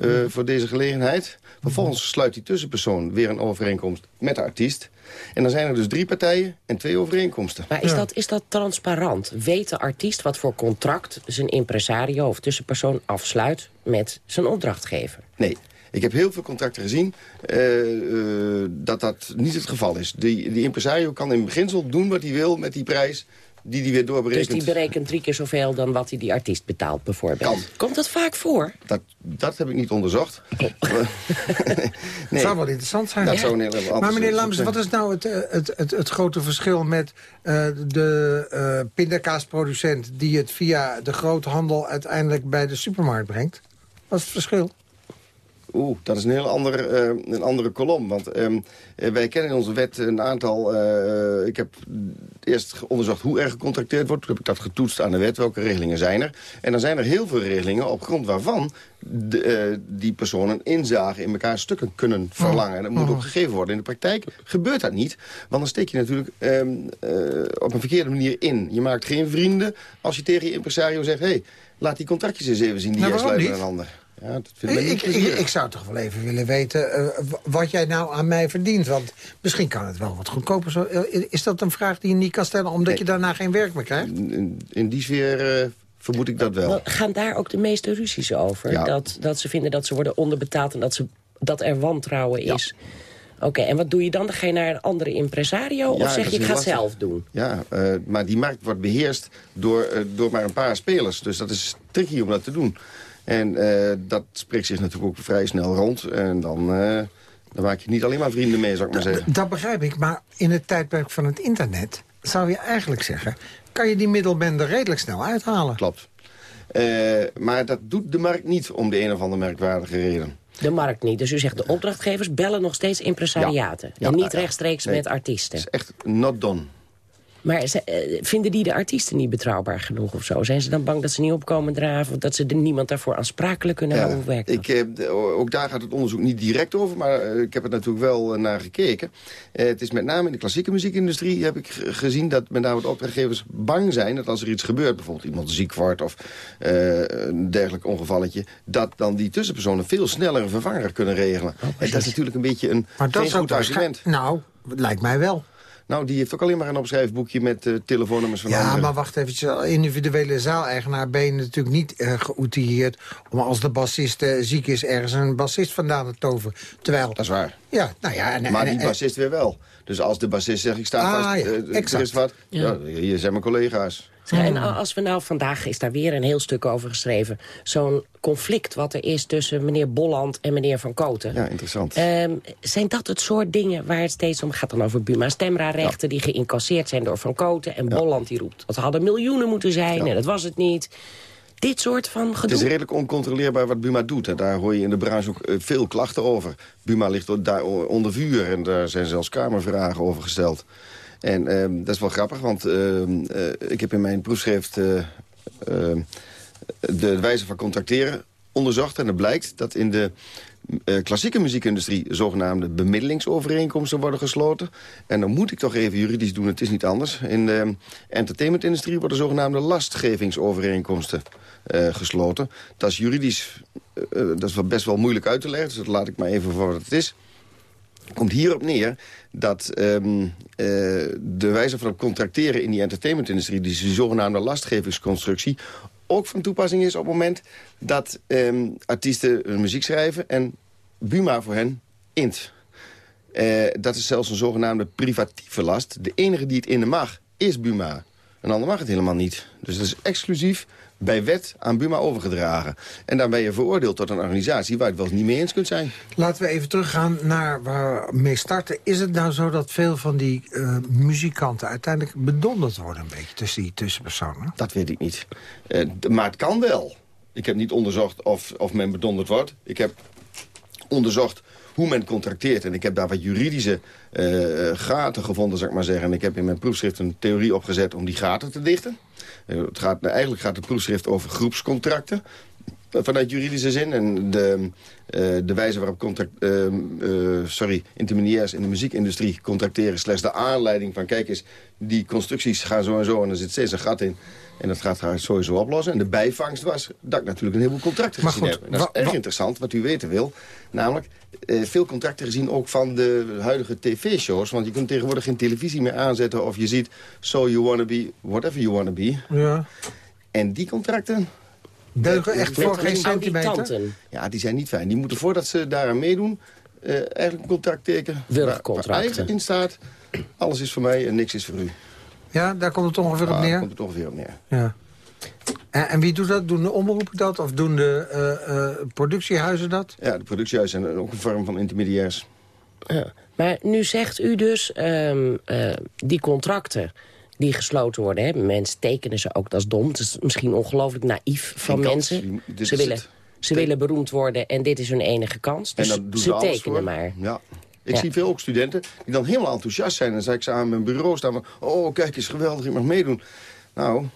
uh, voor deze gelegenheid. Vervolgens sluit die tussenpersoon weer een overeenkomst met de artiest. En dan zijn er dus drie partijen en twee overeenkomsten. Maar is, ja. dat, is dat transparant? Weet de artiest wat voor contract zijn impresario of tussenpersoon afsluit met zijn opdrachtgever? Nee. Ik heb heel veel contracten gezien uh, uh, dat dat niet het geval is. Die, die impresario kan in beginsel doen wat hij wil met die prijs die hij weer doorberekent. Dus die berekent drie keer zoveel dan wat hij die artiest betaalt, bijvoorbeeld. Kan. Komt dat vaak voor? Dat, dat heb ik niet onderzocht. Oh. nee. Dat zou wel interessant zijn. Dat ja. zou een heel maar meneer Lams, wat is nou het, het, het, het grote verschil met uh, de uh, pindakaasproducent... die het via de groothandel uiteindelijk bij de supermarkt brengt? Wat is het verschil? Oeh, dat is een heel andere, uh, een andere kolom. Want um, wij kennen in onze wet een aantal... Uh, ik heb eerst onderzocht hoe er gecontracteerd wordt. Toen heb ik dat getoetst aan de wet. Welke regelingen zijn er? En dan zijn er heel veel regelingen op grond waarvan... De, uh, die personen inzage in elkaar stukken kunnen verlangen. En dat moet ook gegeven worden. In de praktijk gebeurt dat niet. Want dan steek je natuurlijk um, op een verkeerde manier in. Je maakt geen vrienden als je tegen je impresario zegt... hey, laat die contractjes eens even zien die nou, jij sluit met een ander. Ja, dat vind ik, ik, ik, ik, zou toch wel even willen weten uh, wat jij nou aan mij verdient. Want misschien kan het wel wat goedkoper. Zo. Is dat een vraag die je niet kan stellen omdat nee. je daarna geen werk meer krijgt? In, in die sfeer uh, vermoed ik dat wel. Gaan daar ook de meeste ruzies over? Ja. Dat, dat ze vinden dat ze worden onderbetaald en dat, ze, dat er wantrouwen is? Ja. Oké, okay, en wat doe je dan? Dan ga je naar een andere impresario? Of zeg je, ik ga het zelf doen? Ja, uh, maar die markt wordt beheerst door, uh, door maar een paar spelers. Dus dat is tricky om dat te doen. En uh, dat spreekt zich natuurlijk ook vrij snel rond. En dan, uh, dan maak je niet alleen maar vrienden mee, zou ik maar zeggen. Dat begrijp ik, maar in het tijdperk van het internet... zou je eigenlijk zeggen, kan je die middelbende redelijk snel uithalen. Klopt. Uh, maar dat doet de markt niet om de een of andere merkwaardige reden. De markt niet. Dus u zegt, de opdrachtgevers bellen nog steeds impresariaten. Ja. Ja, en niet rechtstreeks nee, met artiesten. Het is echt not done. Maar ze, uh, vinden die de artiesten niet betrouwbaar genoeg of zo? Zijn ze dan bang dat ze niet opkomen draven... of dat ze er niemand daarvoor aansprakelijk kunnen ja, houden? Werkt ik, uh, ook daar gaat het onderzoek niet direct over... maar uh, ik heb er natuurlijk wel naar gekeken. het is met name in de klassieke muziekindustrie heb ik gezien... dat met name de opdrachtgevers bang zijn dat als er iets gebeurt... bijvoorbeeld iemand ziek wordt of een dergelijk ongevalletje... dat dan die tussenpersonen veel sneller een vervanger kunnen regelen. Oh, en dat is natuurlijk een beetje een maar dat goed argument. Nou, lijkt mij wel. Nou, die heeft ook alleen maar een opschrijfboekje met uh, telefoonnummers van ja, anderen. Ja, maar wacht even. Individuele zaaleigenaar ben je natuurlijk niet uh, geoutilleerd... om als de bassist uh, ziek is ergens een bassist vandaan te toveren. Terwijl... Dat is waar. Ja, nou ja. En, maar en, die bassist weer wel. Dus als de bassist zegt, ik sta ah, vast, ja, er is wat. Ja. ja. hier zijn mijn collega's. Ja, en als we nou, vandaag is daar weer een heel stuk over geschreven... zo'n conflict wat er is tussen meneer Bolland en meneer Van Koten. Ja, interessant. Um, zijn dat het soort dingen waar het steeds om gaat? dan over Buma Stemra-rechten ja. die geïncasseerd zijn door Van Koten... en ja. Bolland die roept, dat hadden miljoenen moeten zijn ja. en dat was het niet... Dit soort van gedoe? Het is redelijk oncontroleerbaar wat Buma doet. En daar hoor je in de branche ook veel klachten over. Buma ligt daar onder vuur en daar zijn zelfs kamervragen over gesteld. En uh, dat is wel grappig, want uh, uh, ik heb in mijn proefschrift... uh, de wijze van contracteren onderzocht. En het blijkt dat in de klassieke muziekindustrie... zogenaamde bemiddelingsovereenkomsten worden gesloten. En dan moet ik toch even juridisch doen, het is niet anders. In de entertainmentindustrie worden zogenaamde lastgevingsovereenkomsten gesloten. Dat is juridisch dat is best wel moeilijk uit te leggen, dus dat laat ik maar even voor wat het is komt hierop neer dat um, uh, de wijze van contracteren in die entertainmentindustrie... die zogenaamde lastgevingsconstructie ook van toepassing is op het moment dat um, artiesten muziek schrijven... en Buma voor hen int. Uh, dat is zelfs een zogenaamde privatieve last. De enige die het innen mag, is Buma. Een ander mag het helemaal niet. Dus dat is exclusief bij wet aan Buma overgedragen. En dan ben je veroordeeld tot een organisatie waar je het wel eens niet mee eens kunt zijn. Laten we even teruggaan naar waar we mee starten. Is het nou zo dat veel van die uh, muzikanten uiteindelijk bedonderd worden... een beetje tussen die tussenpersonen? Dat weet ik niet. Uh, maar het kan wel. Ik heb niet onderzocht of, of men bedonderd wordt. Ik heb onderzocht hoe men contracteert. En ik heb daar wat juridische uh, gaten gevonden, zou ik maar zeggen. En ik heb in mijn proefschrift een theorie opgezet om die gaten te dichten. Uh, het gaat, eigenlijk gaat het proefschrift over groepscontracten vanuit juridische zin. En de, de wijze waarop contract, sorry, intermediairs in de muziekindustrie contracteren... slechts de aanleiding van, kijk eens, die constructies gaan zo en zo... en er zit steeds een gat in. En dat gaat sowieso oplossen. En de bijvangst was dat ik natuurlijk een heleboel contracten maar gezien goed, heb. En dat is erg interessant, wat u weten wil. Namelijk, veel contracten gezien ook van de huidige tv-shows. Want je kunt tegenwoordig geen televisie meer aanzetten... of je ziet, so you wanna be, whatever you wanna be. Ja. En die contracten, Deugen echt voor geen centimeter? Ja, die zijn niet fijn. Die moeten voordat ze daaraan meedoen... Uh, eigenlijk een contract tekenen. Wurgcontracten. Waar in staat, alles is voor mij en niks is voor u. Ja, daar komt het ongeveer op neer? daar komt het ongeveer op neer. Ja. En, en wie doet dat? Doen de omroepen dat? Of doen de uh, uh, productiehuizen dat? Ja, de productiehuizen zijn ook een vorm van intermediairs. Ja. Maar nu zegt u dus, um, die contracten die gesloten worden. Hè. Mensen tekenen ze ook, dat is dom. Het is misschien ongelooflijk naïef van mensen. Ze willen, ze willen beroemd worden en dit is hun enige kans. Dus en doen ze, ze tekenen voor. maar. Ja. Ik Ja. zie veel ook studenten die dan helemaal enthousiast zijn. En dan zeg ik ze aan mijn bureau staan van... oh, kijk eens, geweldig, ik mag meedoen. Nou,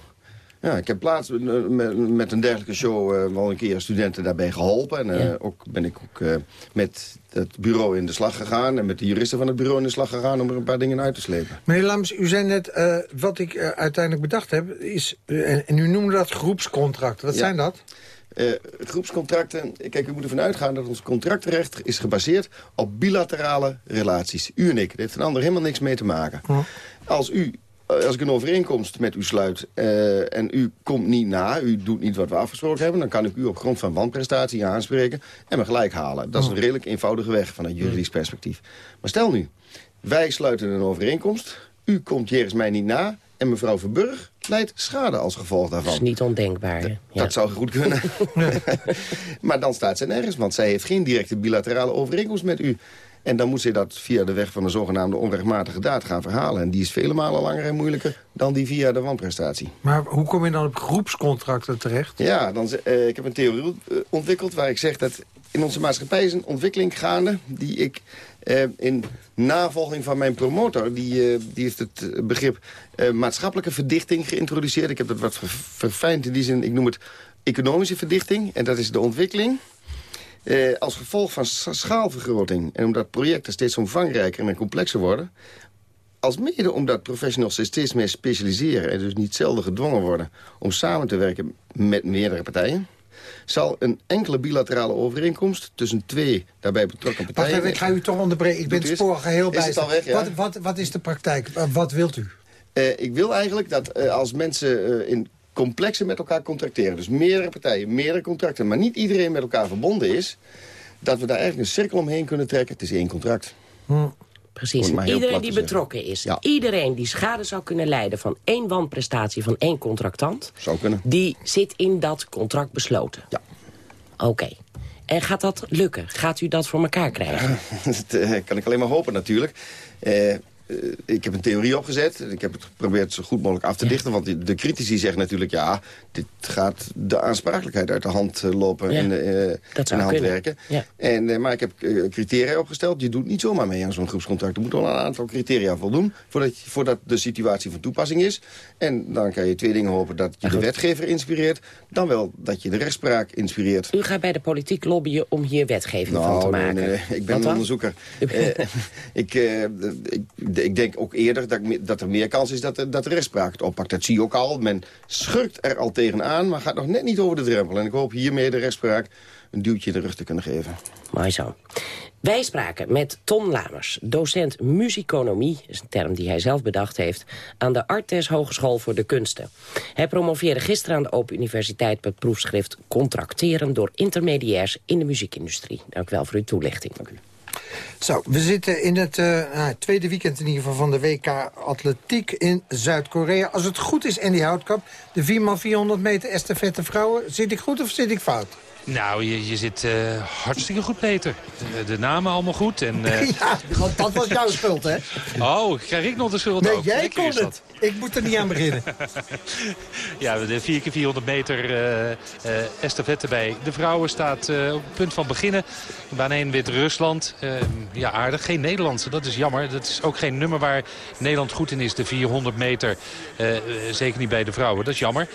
ja, ik heb laatst met, een dergelijke show eh, wel een keer studenten daarbij geholpen. En eh, Ja. ook ben ik ook eh, met het bureau in de slag gegaan... en met de juristen van het bureau in de slag gegaan... om er een paar dingen uit te slepen. Meneer Lams, u zei net, eh, wat ik uiteindelijk bedacht heb, is... en, en u noemde dat groepscontracten. Wat Ja. zijn dat? Eh, groepscontracten, kijk, u moet ervan uitgaan dat ons contractrecht is gebaseerd op bilaterale relaties. U en ik, dat heeft een ander helemaal niks mee te maken. Als u, eh, als ik een overeenkomst met u sluit eh, en u komt niet na, u doet niet wat we afgesproken hebben, dan kan ik u op grond van wanprestatie aanspreken en me gelijk halen. Dat is een redelijk eenvoudige weg vanuit juridisch perspectief. Maar stel nu, wij sluiten een overeenkomst, u komt jegens mij niet na en mevrouw Verburg leidt schade als gevolg daarvan. Dat is niet ondenkbaar. Ja. Dat zou goed kunnen. maar dan staat ze nergens, want zij heeft geen directe bilaterale overeenkomst met u. En dan moet ze dat via de weg van de zogenaamde onrechtmatige daad gaan verhalen. En die is vele malen langer en moeilijker dan die via de wanprestatie. Maar hoe kom je dan op groepscontracten terecht? Ja, dan, eh, ik heb een theorie eh, ontwikkeld waar ik zeg dat in onze maatschappij is een ontwikkeling gaande... die ik eh, in navolging van mijn promotor, die, eh, die heeft het eh, begrip maatschappelijke verdichting geïntroduceerd. Ik heb dat wat ver- verfijnd in die zin, ik noem het economische verdichting. En dat is de ontwikkeling als gevolg van scha- schaalvergroting... en omdat projecten steeds omvangrijker en complexer worden... als mede omdat professionals zich steeds meer specialiseren... en dus niet zelden gedwongen worden om samen te werken met meerdere partijen... zal een enkele bilaterale overeenkomst tussen twee daarbij betrokken Wacht partijen... even, ik ga u toch onderbreken. Ik ben het spoor geheel bij. ja? wat, wat, wat is de praktijk? Eh, Wat wilt u? Eh, ik wil eigenlijk dat eh, als mensen in complexen met elkaar contracteren... dus meerdere partijen, meerdere contracten... maar niet iedereen met elkaar verbonden is... dat we daar eigenlijk een cirkel omheen kunnen trekken. Het is één contract. Precies. Iedereen die betrokken is. Ja. Iedereen die schade zou kunnen leiden van één wanprestatie van één contractant... Zou kunnen. die zit in dat contract besloten. Ja. Oké. En gaat dat lukken? Gaat u dat voor elkaar krijgen? dat eh, kan ik alleen maar hopen natuurlijk. Eh, ik heb een theorie opgezet. Ik heb het geprobeerd zo goed mogelijk af te dichten. Want de, critici zeggen natuurlijk... ja, dit gaat de aansprakelijkheid uit de hand eh, lopen Ja, en eh, de hand werken. Ja. En, eh, maar ik heb eh, criteria opgesteld. Je doet niet zomaar mee aan zo'n groepscontract. Er moet wel een aantal criteria voldoen... Voordat, je- voordat de situatie van toepassing is. En dan kan je twee dingen hopen. Dat je de wetgever inspireert. Dan wel dat je de rechtspraak inspireert. U gaat bij de politiek lobbyen om hier wetgeving van te Nou, nee, maken. nee, nee. Ik ben een onderzoeker. Eh, ik, eh, ik, ik denk ook eerder dat, dat er meer kans is dat, de- dat de rechtspraak het oppakt. Dat zie je ook al. Men schurkt er al tegenaan, maar gaat nog net niet over de drempel. En ik hoop hiermee de rechtspraak een duwtje in de rug te kunnen geven. Mooi zo. Wij spraken met Ton Lamers, docent muziconomie... is een term die hij zelf bedacht heeft... aan de Artes Hogeschool voor de Kunsten. Hij promoveerde gisteren aan de Open Universiteit... met proefschrift Contracteren door intermediairs in de muziekindustrie. Dank u wel voor uw toelichting. Zo, we zitten in het eh, nou, tweede weekend in ieder geval van de WK Atletiek in Zuid-Korea. Als het goed is, Andy Houtkamp, de 4x400 meter estafette vrouwen. Zit ik goed of zit ik fout? Nou, je, je zit uh, hartstikke goed, Peter. De, de, namen allemaal goed. En, uh... ja, want dat was jouw schuld, hè? Oh, krijg ik nog de schuld Nee, ook? jij Lekker kon het. Ik moet er niet aan beginnen. ja, de 4 keer 400 meter uh, estafette bij de vrouwen staat op het punt van beginnen. Baan 1 Wit-Rusland. ja, aardig. Geen Nederlandse, dat is jammer. Dat is ook geen nummer waar Nederland goed in is. De 400 meter. zeker niet bij de vrouwen. Dat is jammer.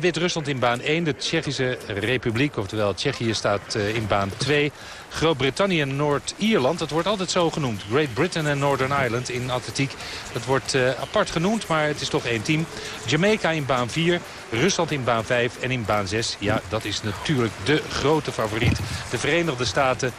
Wit-Rusland in baan 1. De Tsjechische Republiek, oftewel Tsjechië staat in baan 2. Groot-Brittannië en Noord-Ierland. Dat wordt altijd zo genoemd. Great Britain en Northern Ireland in atletiek. Dat wordt uh, apart genoemd, maar het is toch één team. Jamaica in baan 4, Rusland in baan 5 en in baan 6. Ja, dat is natuurlijk de grote favoriet. De Verenigde Staten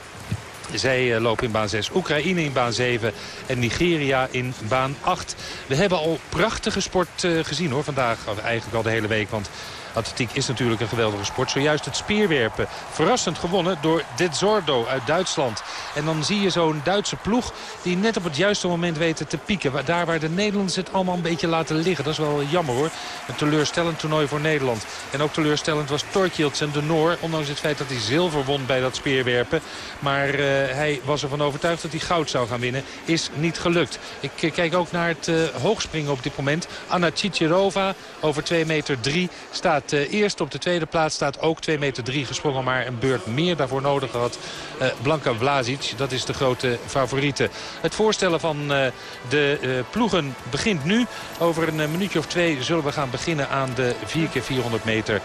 zij uh, lopen in baan 6, Oekraïne in baan 7 en Nigeria in baan 8. We hebben al prachtige sport gezien hoor vandaag, eigenlijk al de hele week. Want Atletiek is natuurlijk een geweldige sport. Zojuist het speerwerpen. Verrassend gewonnen door Dezzordo uit Duitsland. En dan zie je zo'n Duitse ploeg die net op het juiste moment weten te pieken. Daar waar de Nederlanders het allemaal een beetje laten liggen. Dat is wel jammer hoor. Een teleurstellend toernooi voor Nederland. En ook teleurstellend was Torkjelds en de Noor. Ondanks het feit dat hij zilver won bij dat speerwerpen. Maar uh, hij was ervan overtuigd dat hij goud zou gaan winnen. Is niet gelukt. Ik uh, kijk ook naar het uh, hoogspringen op dit moment. Anna Cicerova over 2 meter 3 staat staat uh, eerst op de tweede plaats. Staat ook 2 meter 3 gesprongen, maar een beurt meer daarvoor nodig had. Uh, Blanka Vlasic, dat is de grote favoriete. Het voorstellen van uh, de ploegen begint nu. Over een minuutje of twee zullen we gaan beginnen aan de 4 keer 400 meter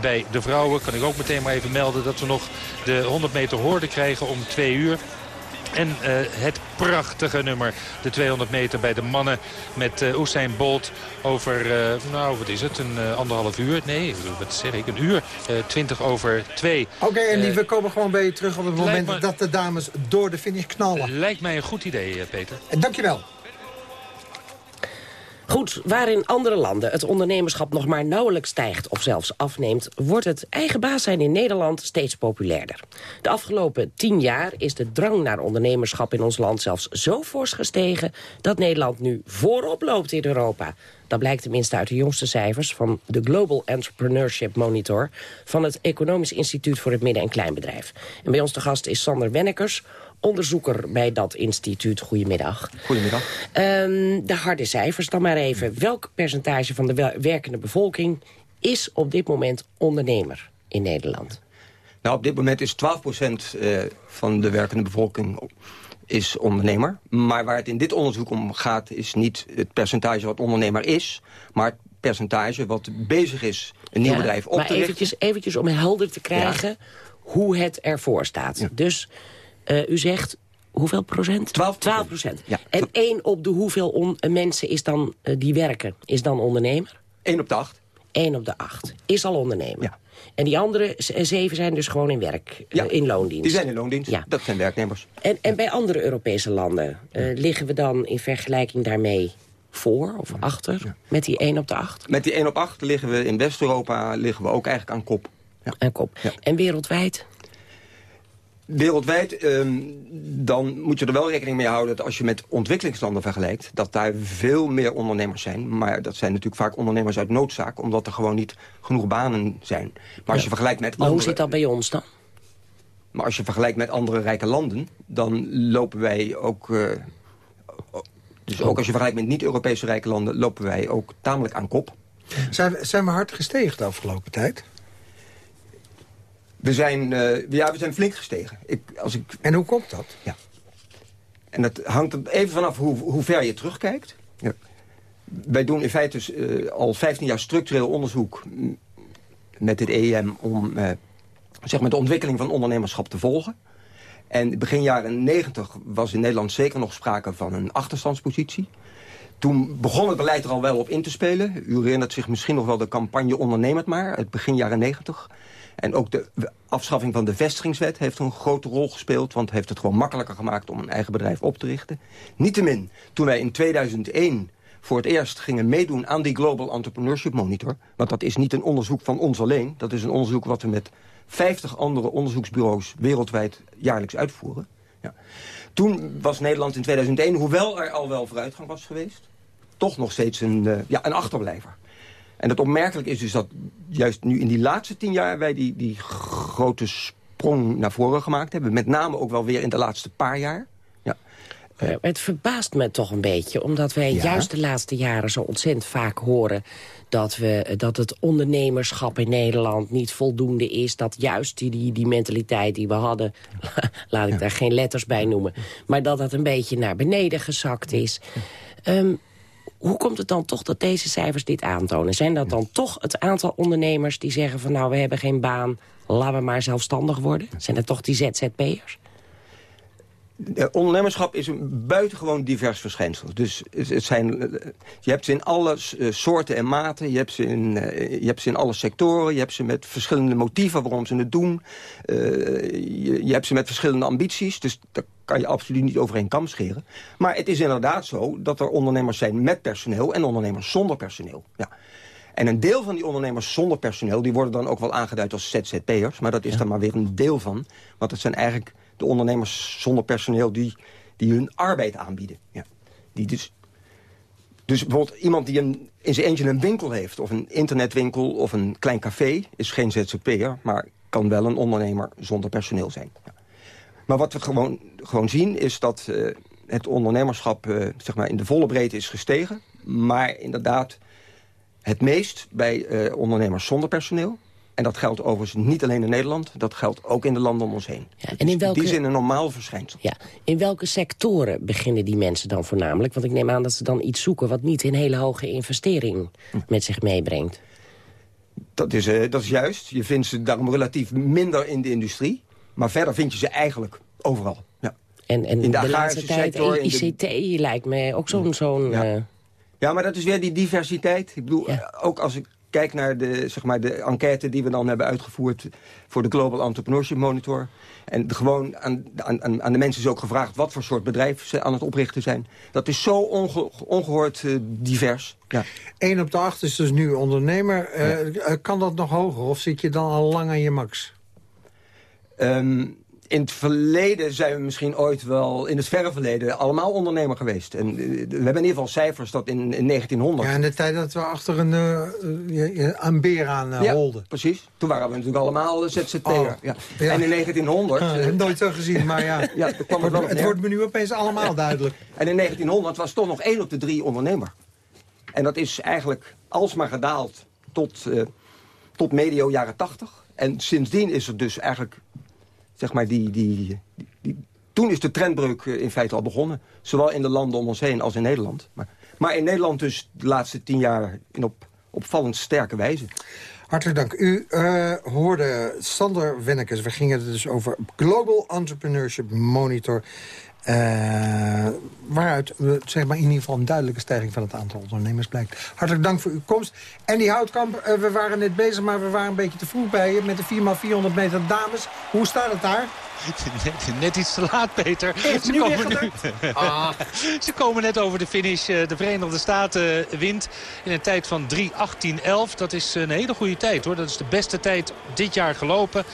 bij de vrouwen. Kan ik ook meteen maar even melden dat we nog de 100 meter hoorden krijgen om 2 uur. En uh, het prachtige nummer, de 200 meter bij de mannen met uh, Usain Bolt over, uh, nou wat is het, een anderhalf uur? Nee, wat zeg ik, een uur, 20 over 2. Oké, okay, en die, we komen gewoon bij je terug op het moment me, dat de dames door de finish knallen. Lijkt mij een goed idee, Peter. En dankjewel. Goed, waar in andere landen het ondernemerschap nog maar nauwelijks stijgt of zelfs afneemt, wordt het eigen baas zijn in Nederland steeds populairder. De afgelopen tien jaar is de drang naar ondernemerschap in ons land zelfs zo fors gestegen dat Nederland nu voorop loopt in Europa. Dat blijkt tenminste uit de jongste cijfers van de Global Entrepreneurship Monitor van het Economisch Instituut voor het Midden- en Kleinbedrijf. En bij ons de gast is Sander Wennekers, onderzoeker bij dat instituut. Goedemiddag. Goedemiddag. Um, de harde cijfers dan maar even. Welk percentage van de werkende bevolking is op dit moment ondernemer in Nederland? Nou, op dit moment is 12% uh, van de werkende bevolking is ondernemer. Maar waar het in dit onderzoek om gaat... is niet het percentage wat ondernemer is... maar het percentage wat bezig is een nieuw ja, bedrijf op maar te richten. Eventjes, eventjes om helder te krijgen ja. hoe het ervoor staat. Ja. Dus uh, u zegt hoeveel procent? 12 12 procent. Ja. En één op de hoeveel on, mensen is dan, uh, die werken, is dan ondernemer? 1 op de 8. 1 op de 8 is al ondernemer. Ja. En die andere zeven zijn dus gewoon in werk, ja, uh, in loondienst? die zijn in loondienst. Ja. Dat zijn werknemers. En, en bij andere Europese landen, uh, liggen we dan in vergelijking daarmee voor of achter met die 1 op de 8? Met die 1 op 8 liggen we in West-Europa liggen we ook eigenlijk aan kop. Ja. Aan kop. En wereldwijd? Wereldwijd, um, dan moet je er wel rekening mee houden... dat als je met ontwikkelingslanden vergelijkt... dat daar veel meer ondernemers zijn. Maar dat zijn natuurlijk vaak ondernemers uit noodzaak... omdat er gewoon niet genoeg banen zijn. Maar als ja. je vergelijkt met maar andere... hoe zit dat bij ons dan? Maar als je vergelijkt met andere rijke landen... dan lopen wij ook... Uh, dus ook als je vergelijkt met niet-Europese rijke landen... lopen wij ook tamelijk aan kop. Zijn we, zijn we hard gestegen de afgelopen tijd? We zijn, uh, ja, we zijn flink gestegen. Ik, als ik... En hoe komt dat? Ja. En dat hangt er even vanaf hoe, hoe ver je terugkijkt. Ja. Wij doen in feite uh, al 15 jaar structureel onderzoek met het EM... om uh, zeg maar de ontwikkeling van ondernemerschap te volgen. En begin jaren 90 was in Nederland zeker nog sprake van een achterstandspositie. Toen begon het beleid er al wel op in te spelen. U herinnert zich misschien nog wel de campagne Onderneem het maar, het begin jaren 90. En ook de afschaffing van de vestigingswet heeft een grote rol gespeeld... want heeft het gewoon makkelijker gemaakt om een eigen bedrijf op te richten. Niettemin, toen wij in 2001 voor het eerst gingen meedoen aan die Global Entrepreneurship Monitor... want dat is niet een onderzoek van ons alleen... dat is een onderzoek wat we met 50 andere onderzoeksbureaus wereldwijd jaarlijks uitvoeren. Ja. Toen was Nederland in 2001, hoewel er al wel vooruitgang was geweest... toch nog steeds een, uh, ja, een achterblijver. En het opmerkelijk is dus dat juist nu in die laatste tien jaar... wij die, die grote sprong naar voren gemaakt hebben. Met name ook wel weer in de laatste paar jaar. Ja. Uh, het verbaast me toch een beetje, omdat wij Ja. juist de laatste jaren zo ontzettend vaak horen dat, we, dat het ondernemerschap in Nederland niet voldoende is. Dat juist die, die, die mentaliteit die we hadden, laat ik daar geen letters bij noemen... maar dat het een beetje naar beneden gezakt is. Ehm, hoe komt het dan toch dat deze cijfers dit aantonen? Zijn dat dan toch het aantal ondernemers die zeggen van... nou, we hebben geen baan, laten we maar zelfstandig worden? Zijn dat toch die ZZP'ers? Ondernemerschap is een buitengewoon divers verschijnsel. Dus het zijn, je hebt ze in alle eh, soorten en maten. Je hebt, ze in, eh, je hebt ze in alle sectoren. Je hebt ze met verschillende motieven waarom ze het doen. Eh, je, hebt ze met verschillende ambities. Dus kan je absoluut niet over een kam scheren. Maar het is inderdaad zo dat er ondernemers zijn met personeel... en ondernemers zonder personeel. Ja. En een deel van die ondernemers zonder personeel... die worden dan ook wel aangeduid als ZZP'ers. Maar dat is dan maar weer een deel van. Want het zijn eigenlijk de ondernemers zonder personeel... die, die hun arbeid aanbieden. Ja. Die dus, dus bijvoorbeeld iemand die een, in zijn eentje een winkel heeft... of een internetwinkel of een klein café... is geen ZZP'er, maar kan wel een ondernemer zonder personeel zijn. Ja. Maar wat we gewoon, gewoon zien is dat eh, het ondernemerschap... eh, zeg maar in de volle breedte is gestegen. Maar inderdaad het meest bij eh, ondernemers zonder personeel. En dat geldt overigens niet alleen in Nederland. Dat geldt ook in de landen om ons heen. Het en in welke- die zin een normaal verschijnsel. Ja, in welke sectoren beginnen die mensen dan voornamelijk? Want ik neem aan dat ze dan iets zoeken... wat niet een hele hoge investering met zich meebrengt. Dat is, dat is juist. Je vindt ze daarom relatief minder in de industrie. Maar verder vind je ze eigenlijk overal. Ja. En, en in de, de, laatste tijd sector, in de- ICT lijkt me ook zo'n... zo'n eh, Ja, maar dat is weer die diversiteit. Ik bedoel, eh, ook als ik kijk naar de, zeg maar, de enquête die we dan hebben uitgevoerd... voor de Global Entrepreneurship Monitor. En de- gewoon aan, aan, aan- de mensen is ook gevraagd... wat voor soort bedrijf ze aan het oprichten zijn. Dat is zo onge- ongehoord eh, divers. Ja. 1 op de 8 is dus nu ondernemer. Kan dat nog hoger of zit je dan al lang aan je max? Ehm, in het verleden zijn we misschien ooit wel, in het verre verleden, allemaal ondernemer geweest. En eh, we hebben in ieder geval cijfers dat in, in 1900... Ja, in de tijd dat we achter een, eh, een beer aan eh, Ja, holden. precies. Toen waren we natuurlijk allemaal ZZP'er. Oh, ja. ja. En in 1900... Ah, eh, nooit zo gezien, maar ja. ja, daar kwam het, het, wordt, het wordt me nu opeens allemaal duidelijk. En in 1900 was toch nog één op de drie ondernemer. En dat is eigenlijk alsmaar gedaald tot, tot medio jaren 80. En sindsdien is er dus eigenlijk, zeg maar, die... die, die, toen is de trendbreuk eh, in feite al begonnen. Zowel in de landen om ons heen als in Nederland. Maar, maar in Nederland dus de laatste tien jaar in op, opvallend sterke wijze. Hartelijk dank. U eh, hoorde Sander Wennekes. We gingen het dus over Global Entrepreneurship Monitor. Eh, waaruit zeg maar in ieder geval een duidelijke stijging van het aantal ondernemers blijkt. Hartelijk dank voor uw komst. En die Houtkamp, eh, we waren net bezig, maar we waren een beetje te vroeg bij je... met de 4x400 meter dames. Hoe staat het daar? Net, net iets te laat, Peter. Ze komen, nu, Ze komen net over de finish. Eh, De Verenigde Staten wint in een tijd van 3.18.11. Dat is een hele goede tijd, hoor. Dat is de beste tijd dit jaar gelopen.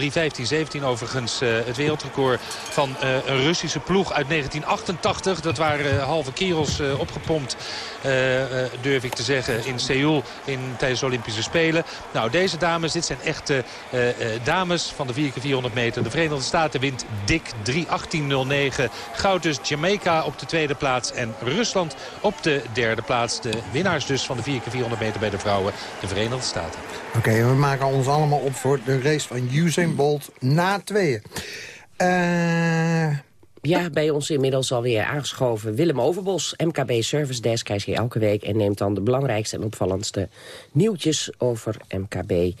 3.15.17 overigens eh, het wereldrecord van eh, een Russische ploeg uit 1988. Dat waren eh, halve kerels opgepompt, durf ik te zeggen, in Seoul in, tijdens de Olympische Spelen. Nou, deze dames, dit zijn echte dames van de 4x400 meter. De Verenigde Staten wint dik 3.18.09. Goud dus Jamaica op de tweede plaats en Rusland op de derde plaats. De winnaars dus van de 4x400 meter bij de vrouwen, de Verenigde Staten. Oké, we maken ons allemaal op voor de race van Usain Bolt na tweeën. Eh, Ja, bij ons inmiddels alweer aangeschoven Willem Overbos, MKB Service Desk. Hij is hier elke week en neemt dan de belangrijkste en opvallendste nieuwtjes over MKB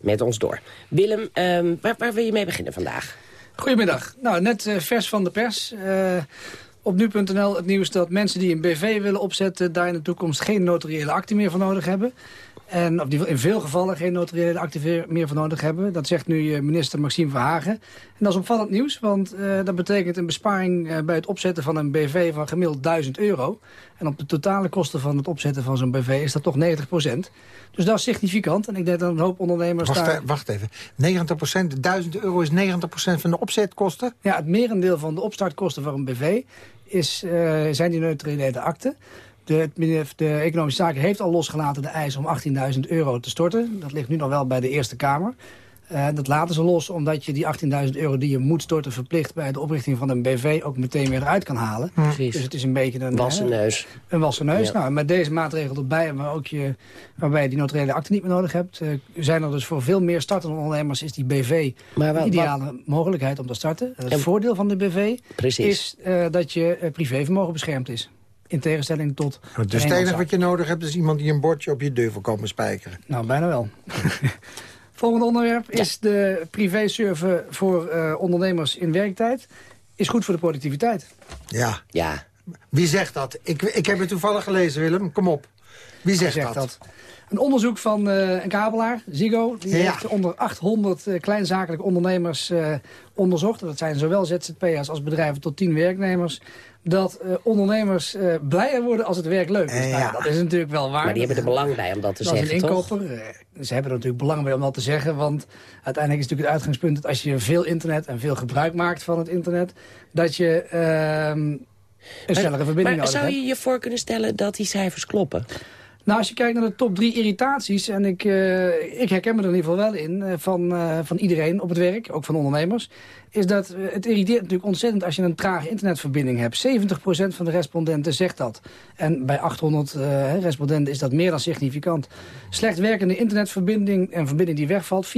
met ons door. Willem, ehm, waar, waar wil je mee beginnen vandaag? Goedemiddag. Nou, net eh, vers van de pers. Eh, op nu.nl het nieuws dat mensen die een BV willen opzetten... daar in de toekomst geen notariële akte meer voor nodig hebben. En of die in veel gevallen geen notariële akte meer voor nodig hebben. Dat zegt nu eh, minister Maxime Verhagen. En dat is opvallend nieuws, want eh, dat betekent een besparing... eh, bij het opzetten van een BV van gemiddeld 1000 euro. En op de totale kosten van het opzetten van zo'n BV is dat toch 90% Dus dat is significant. En ik denk dat een hoop ondernemers wacht, daar... e- wacht even. 90% 1000 euro is 90% van de opzetkosten? Ja, het merendeel van de opstartkosten voor een BV is, zijn die neutrale akten. De, de Economische Zaken heeft al losgelaten de eis om 18.000 euro te storten. Dat ligt nu nog wel bij de Eerste Kamer. Eh, dat laten ze los omdat je die 18.000 euro die je moet storten verplicht bij de oprichting van een BV ook meteen weer eruit kan halen. Precies. Dus het is een beetje een... Wassen neus. Een wassen neus. Ja. Nou, met deze maatregel erbij, waar ook je, waarbij je die notariële akte niet meer nodig hebt, eh, zijn er dus voor veel meer startende ondernemers is die BV Maar de ideale mogelijkheid om te starten. Het En- voordeel van de BV Precies. is eh, dat je privévermogen beschermd is. In tegenstelling tot... Dus het de enige wat je nodig hebt is iemand die een bordje op je deur wil komen spijkeren. Nou, bijna wel. Volgende onderwerp is de privé-server voor eh, ondernemers in werktijd. Is goed voor de productiviteit. Ja. Ja. Wie zegt dat? Ik, ik heb het toevallig gelezen, Willem. Kom op. Wie zegt, zegt dat? dat? Een onderzoek van eh, een kabelaar, Ziggo, die Ja. heeft onder 800 eh, kleinzakelijke ondernemers eh, onderzocht. Dat zijn zowel ZZP'ers als bedrijven tot 10 werknemers. Dat eh, ondernemers eh, blijer worden als het werk leuk is. Eh, Nou dat is natuurlijk wel waar. Maar die hebben er belang bij om dat te dat is zeggen, een toch? inkoper. Eh, Ze hebben er natuurlijk belang bij om dat te zeggen. Want uiteindelijk is natuurlijk het uitgangspunt dat als je veel internet en veel gebruik maakt van het internet, dat je ehm, een snellere verbinding maar nodig zou hebt. je je voor kunnen stellen dat die cijfers kloppen? Nou, als je kijkt naar de top drie irritaties... en ik, ik herken me er in ieder geval wel in... van, van iedereen op het werk, ook van ondernemers... is dat eh, het irriteert natuurlijk ontzettend als je een trage internetverbinding hebt. 70% van de respondenten zegt dat. En bij 800 eh, respondenten is dat meer dan significant. Slecht werkende internetverbinding, een verbinding die wegvalt... 74%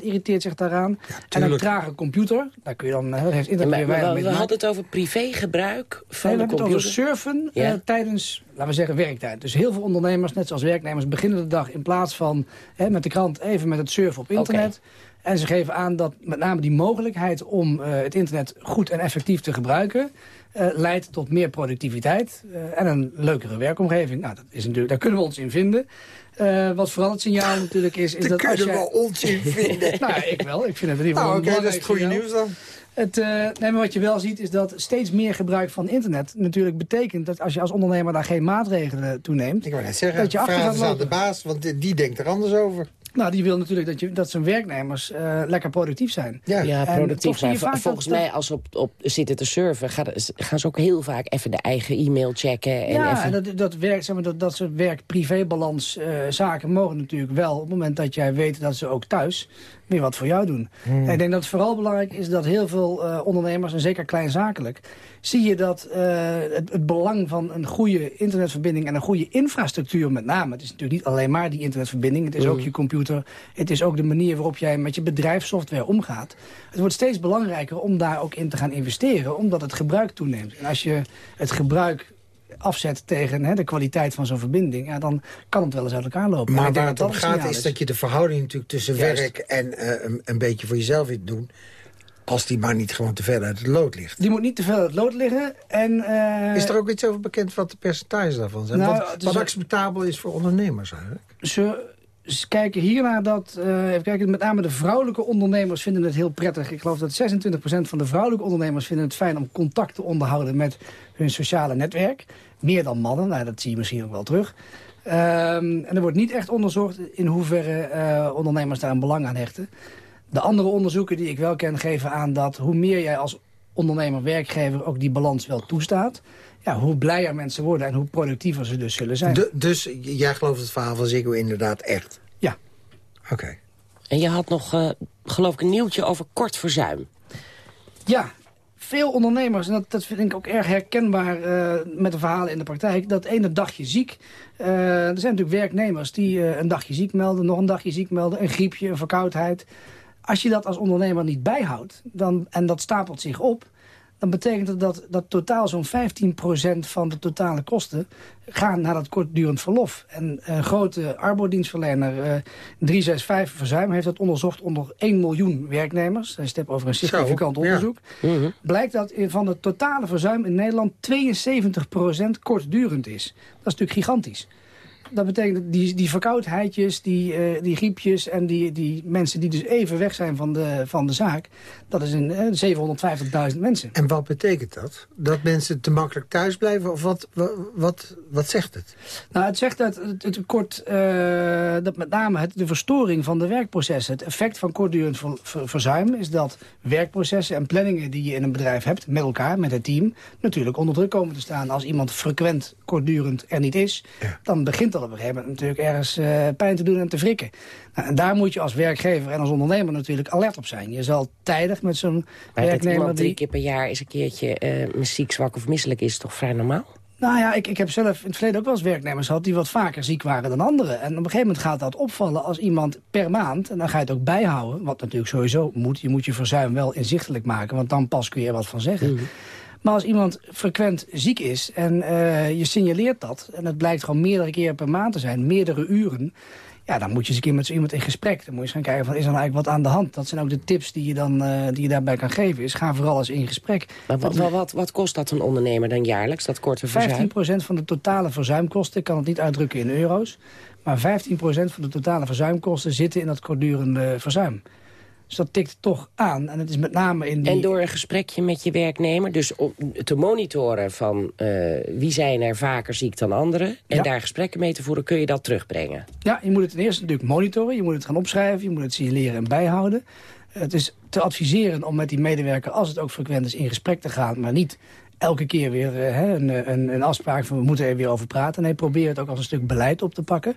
irriteert zich daaraan. en een trage computer, daar kun je dan... daar heeft Ja, internet maar- weer weinig maar we hadden het over privégebruik van Nee, we de hebben het over computer. surfen Ja. eh, tijdens, laten we zeggen, werktijd. Dus heel veel ondernemers, net zoals werknemers, beginnen de dag in plaats van hè, met de krant even met het surfen op internet. En ze geven aan dat met name die mogelijkheid om eh, het internet goed en effectief te gebruiken... eh, leidt tot meer productiviteit eh, en een leukere werkomgeving. Nou, dat is natuurlijk, daar kunnen we ons in vinden. Eh, wat vooral het signaal natuurlijk is... is dat als kunnen jij... we ons in vinden. nou ik wel. Ik vind het in ieder geval Nou, oké, dat is het goede signaal. nieuws dan. Het, eh, nee, maar wat je wel ziet is dat steeds meer gebruik van internet natuurlijk betekent dat als je als ondernemer daar geen maatregelen toe neemt, Ik wou net zeggen, dat je achter gaat aan de baas, want die denkt er anders over. Nou, die wil natuurlijk dat, je, dat zijn werknemers eh, lekker productief zijn. Ja, productief. vaak volgens dat- mij, als ze op, op zitten te surfen... Gaan, gaan ze ook heel vaak even de eigen e-mail checken. En ja, even... en dat, dat, werk, zeg maar, dat, dat soort werk-privébalans eh, zaken mogen natuurlijk wel... op het moment dat jij weet dat ze ook thuis weer wat voor jou doen. Hmm. En ik denk dat het vooral belangrijk is dat heel veel eh, ondernemers... en zeker kleinzakelijk, zie je dat eh, het, het belang van een goede internetverbinding... en een goede infrastructuur met name... het is natuurlijk niet alleen maar die internetverbinding... het is ook Mm. je computer, het is ook de manier waarop jij met je bedrijfssoftware omgaat. Het wordt steeds belangrijker om daar ook in te gaan investeren... omdat het gebruik toeneemt. En als je het gebruik afzet tegen hè, de kwaliteit van zo'n verbinding... Ja, dan kan het wel eens uit elkaar lopen. En Maar ik denk waar het dat om gaat is dat je de verhouding natuurlijk tussen Juist. werk en eh, een, een beetje voor jezelf wil doen... als die maar niet gewoon te ver uit het lood ligt. Die moet niet te veel uit het lood liggen. En, eh, Is er ook iets over bekend wat de percentages daarvan zijn? Nou, wat wat acceptabel is voor ondernemers eigenlijk? Ze ze kijken hiernaar dat, eh, even kijken, met name de vrouwelijke ondernemers vinden het heel prettig. Ik geloof dat 26% van de vrouwelijke ondernemers vinden het fijn om contact te onderhouden met hun sociale netwerk. Meer dan mannen, nou, dat zie je misschien ook wel terug. Ehm, en er wordt niet echt onderzocht in hoeverre eh, ondernemers daar een belang aan hechten. De andere onderzoeken die ik wel ken geven aan dat hoe meer jij als ondernemer, werkgever ook die balans wel toestaat... Ja, hoe blijer mensen worden en hoe productiever ze dus zullen zijn. De- dus jij gelooft het verhaal van Ziggo inderdaad echt? Ja. Oké. En je had nog, eh, geloof ik, een nieuwtje over kort verzuim. Ja, veel ondernemers, en dat, dat vind ik ook erg herkenbaar eh, met de verhalen in de praktijk, dat ene dagje ziek. eh, er zijn natuurlijk werknemers die eh, een dagje ziek melden, nog een dagje ziek melden, een griepje, een verkoudheid. Als je dat als ondernemer niet bijhoudt dan, en dat stapelt zich op, dan betekent het dat, dat totaal zo'n 15% van de totale kosten gaan naar dat kortdurend verlof. En een grote arbodienstverlener, eh 365 Verzuim, heeft dat onderzocht onder 1 miljoen werknemers. Hij stept over een significant Zo, ja. onderzoek. Blijkt dat van het totale verzuim in Nederland 72% kortdurend is. Dat is natuurlijk gigantisch. Dat betekent dat die, die verkoudheidjes, die, eh, die griepjes en die, die mensen die dus even weg zijn van de, van de zaak. Dat is een uh, 750.000 mensen. En wat betekent dat? Dat mensen te makkelijk thuis blijven? Of wat, wat, wat, wat zegt het? Nou, het zegt dat het, het kort, eh, dat met name het, de verstoring van de werkprocessen. Het effect van kortdurend verzuim is dat werkprocessen en planningen die je in een bedrijf hebt, met elkaar, met het team, natuurlijk onder druk komen te staan. Als iemand frequent kortdurend er niet is, dan begint dat op een gegeven moment natuurlijk ergens uh, pijn te doen en te wrikken. Nou, en daar moet je als werkgever en als ondernemer natuurlijk alert op zijn. Je zal tijdig met zo'n werknemer... dat iemand drie die... keer per jaar eens een keertje uh, ziek, zwak of misselijk is, toch vrij normaal? Nou ja, ik, ik heb zelf in het verleden ook wel eens werknemers gehad... die wat vaker ziek waren dan anderen. En op een gegeven moment gaat dat opvallen als iemand per maand... en dan ga je het ook bijhouden, wat natuurlijk sowieso moet. Je moet je verzuim wel inzichtelijk maken, want dan pas kun je er wat van zeggen. Mhm. Maar als iemand frequent ziek is en uh, je signaleert dat... en het blijkt gewoon meerdere keren per maand te zijn, meerdere uren... Ja, dan moet je eens een keer met zo iemand in gesprek. Dan moet je eens gaan kijken, van, is er nou eigenlijk wat aan de hand? Dat zijn ook de tips die je, dan, uh, die je daarbij kan geven. Is ga vooral eens in gesprek. Maar wat, wat, wat, wat kost dat een ondernemer dan jaarlijks, dat korte verzuim? 15% van de totale verzuimkosten, ik kan het niet uitdrukken in euro's... maar 15% van de totale verzuimkosten zitten in dat kortdurende verzuim. Dus dat tikt toch aan. En het is met name in die... En door een gesprekje met je werknemer, dus om te monitoren van uh, wie zijn er vaker ziek dan anderen... en ja. daar gesprekken mee te voeren, kun je dat terugbrengen? Ja, je moet het ten eerste natuurlijk monitoren. Je moet het gaan opschrijven, je moet het signaleren en bijhouden. Het is te adviseren om met die medewerker, als het ook frequent is, in gesprek te gaan... maar niet elke keer weer uh, een, een, een, afspraak van we moeten er weer over praten. Nee, probeer het ook als een stuk beleid op te pakken.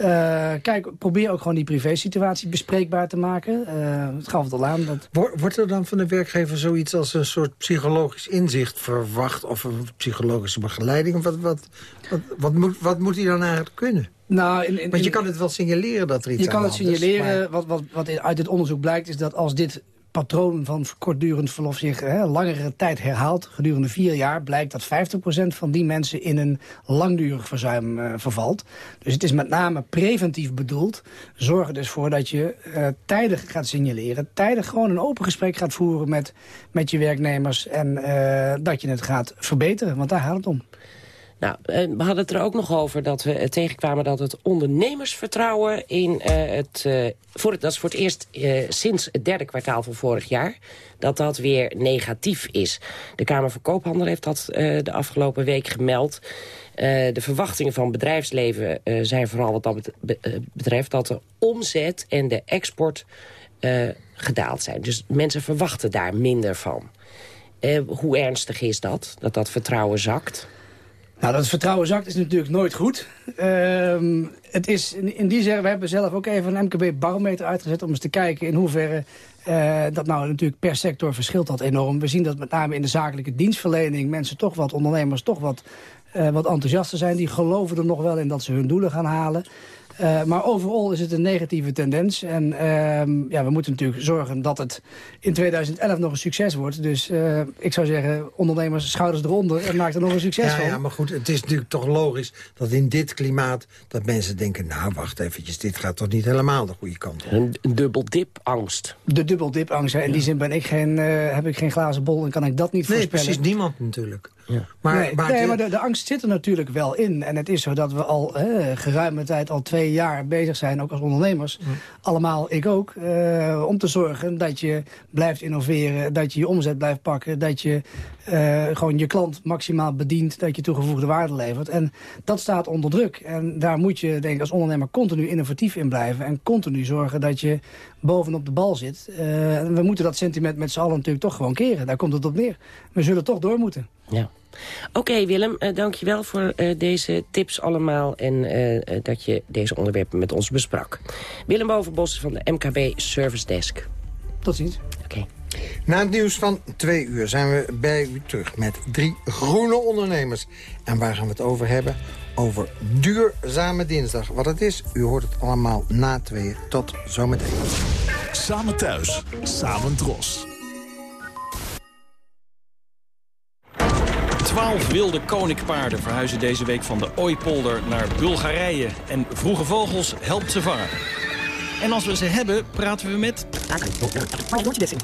Uh, kijk, probeer ook gewoon die privésituatie bespreekbaar te maken. Uh, het gaf het al aan. Dat... Wordt er dan van de werkgever zoiets als een soort psychologisch inzicht verwacht... of een psychologische begeleiding? Of wat, wat, wat, wat, moet, wat moet hij dan eigenlijk kunnen? Nou, in, in, Want je kan het wel signaleren dat er iets Je kan het signaleren. Maar... wat, wat, wat uit dit onderzoek blijkt is dat als dit patroon van kortdurend verlof zich hè, langere tijd herhaalt, gedurende vier jaar, blijkt dat 50% van die mensen in een langdurig verzuim uh, vervalt. Dus het is met name preventief bedoeld. Zorg er dus voor dat je uh, tijdig gaat signaleren, tijdig gewoon een open gesprek gaat voeren met, met je werknemers en uh, dat je het gaat verbeteren, want daar gaat het om. Nou, we hadden het er ook nog over dat we tegenkwamen dat het ondernemersvertrouwen in uh, het, uh, voor het, dat is voor het eerst sinds het derde kwartaal van vorig jaar, dat dat weer negatief is. De Kamer van Koophandel heeft dat de afgelopen week gemeld. de verwachtingen van bedrijfsleven zijn vooral wat dat betreft dat de omzet en de export gedaald zijn. Dus mensen verwachten daar minder van. hoe ernstig is dat, dat dat vertrouwen zakt? Nou, dat vertrouwen zakt is natuurlijk nooit goed. Uh, het is in, die zin, we hebben zelf ook even een MKB-barometer uitgezet... om eens te kijken in hoeverre uh, dat nou natuurlijk per sector verschilt dat enorm. We zien dat met name in de zakelijke dienstverlening... mensen toch wat, ondernemers toch wat, uh, wat enthousiaster zijn. Die geloven er nog wel in dat ze hun doelen gaan halen. Uh, maar overal is het een negatieve tendens. En uh, ja, we moeten natuurlijk zorgen dat het in 2011 nog een succes wordt. Dus uh, ik zou zeggen, ondernemers schouders eronder en maak er nog een succes ja, van. Ja, maar goed, het is natuurlijk toch logisch dat in dit klimaat... dat mensen denken, nou wacht eventjes, dit gaat toch niet helemaal de goede kant op. Een, een dubbeldipangst. De dubbeldipangst. In ja. die zin ben ik geen, heb ik geen glazen bol en kan ik dat niet nee, voorspellen. precies niemand natuurlijk. Ja. Maar, nee, maar, nee, maar de, de, angst zit er natuurlijk wel in. En het is zo dat we al hè, geruime tijd, al twee jaar bezig zijn, ook als ondernemers. Mm. Allemaal, ik ook, uh, om te zorgen dat je blijft innoveren, dat je je omzet blijft pakken, dat je uh, gewoon je klant maximaal bedient, dat je toegevoegde waarde levert. En dat staat onder druk. En daar moet je, denk ik, als ondernemer continu innovatief in blijven. En continu zorgen dat je bovenop de bal zit. Uh, we moeten dat sentiment met z'n allen natuurlijk toch gewoon keren. Daar komt het op neer. We zullen toch door moeten. Ja. Oké okay, Willem, uh, dankjewel voor uh, deze tips allemaal... en uh, dat je deze onderwerpen met ons besprak. Willem Bovenbos van de MKB Service Desk. Tot ziens. Oké. Okay. Na het nieuws van twee uur zijn we bij u terug met drie groene ondernemers. En waar gaan we het over hebben? Over duurzame dinsdag. Wat het is, u hoort het allemaal na tweeën. Tot zometeen. Samen thuis, samen dros. Twaalf wilde koninkpaarden verhuizen deze week van de Ooipolder naar Bulgarije. En Vroege Vogels helpt ze vangen. En als we ze hebben, praten we met...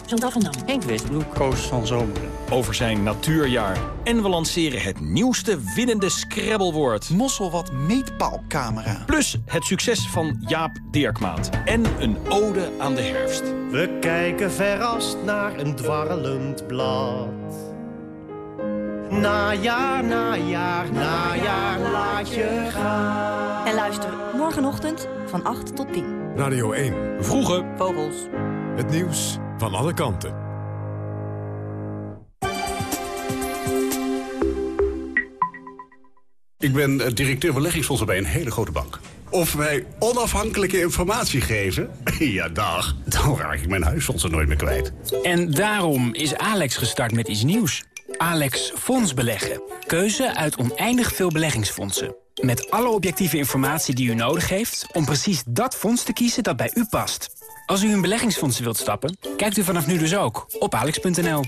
Chantal van Dam. Henk Westbroek. Koos van Zomeren. Over zijn natuurjaar. En we lanceren het nieuwste winnende Scrabblewoord. Mosselwat meetpaalcamera. Plus het succes van Jaap Dirkmaat. En een ode aan de herfst. We kijken verrast naar een dwarrelend blad. Najaar, najaar, najaar, laat je gaan. En luister morgenochtend van 8 tot 10. Radio 1. Vroege Vogels. Het nieuws van alle kanten. Ik ben eh, directeur beleggingsfondsen bij een hele grote bank. Of wij onafhankelijke informatie geven? Ja, dag. Dan raak ik mijn huisfondsen nooit meer kwijt. En daarom is Alex gestart met iets nieuws. Alex Fonds Beleggen. Keuze uit oneindig veel beleggingsfondsen. Met alle objectieve informatie die u nodig heeft... om precies dat fonds te kiezen dat bij u past. Als u in beleggingsfondsen wilt stappen, kijkt u vanaf nu dus ook op alex.nl.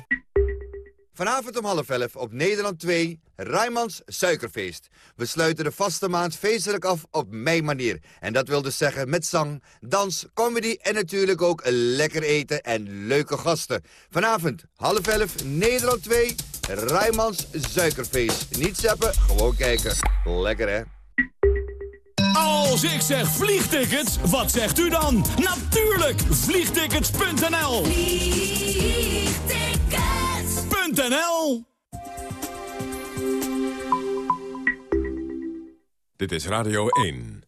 Vanavond om half elf op Nederland 2, Rijmans Suikerfeest. We sluiten de vaste maand feestelijk af op mijn manier. En dat wil dus zeggen met zang, dans, comedy en natuurlijk ook lekker eten en leuke gasten. Vanavond half elf, Nederland 2, Rijmans Suikerfeest. Niet zeppen, gewoon kijken. Lekker hè? Als ik zeg vliegtickets, wat zegt u dan? Natuurlijk, vliegtickets.nl Vliegtickets.nl Dit is Radio 1.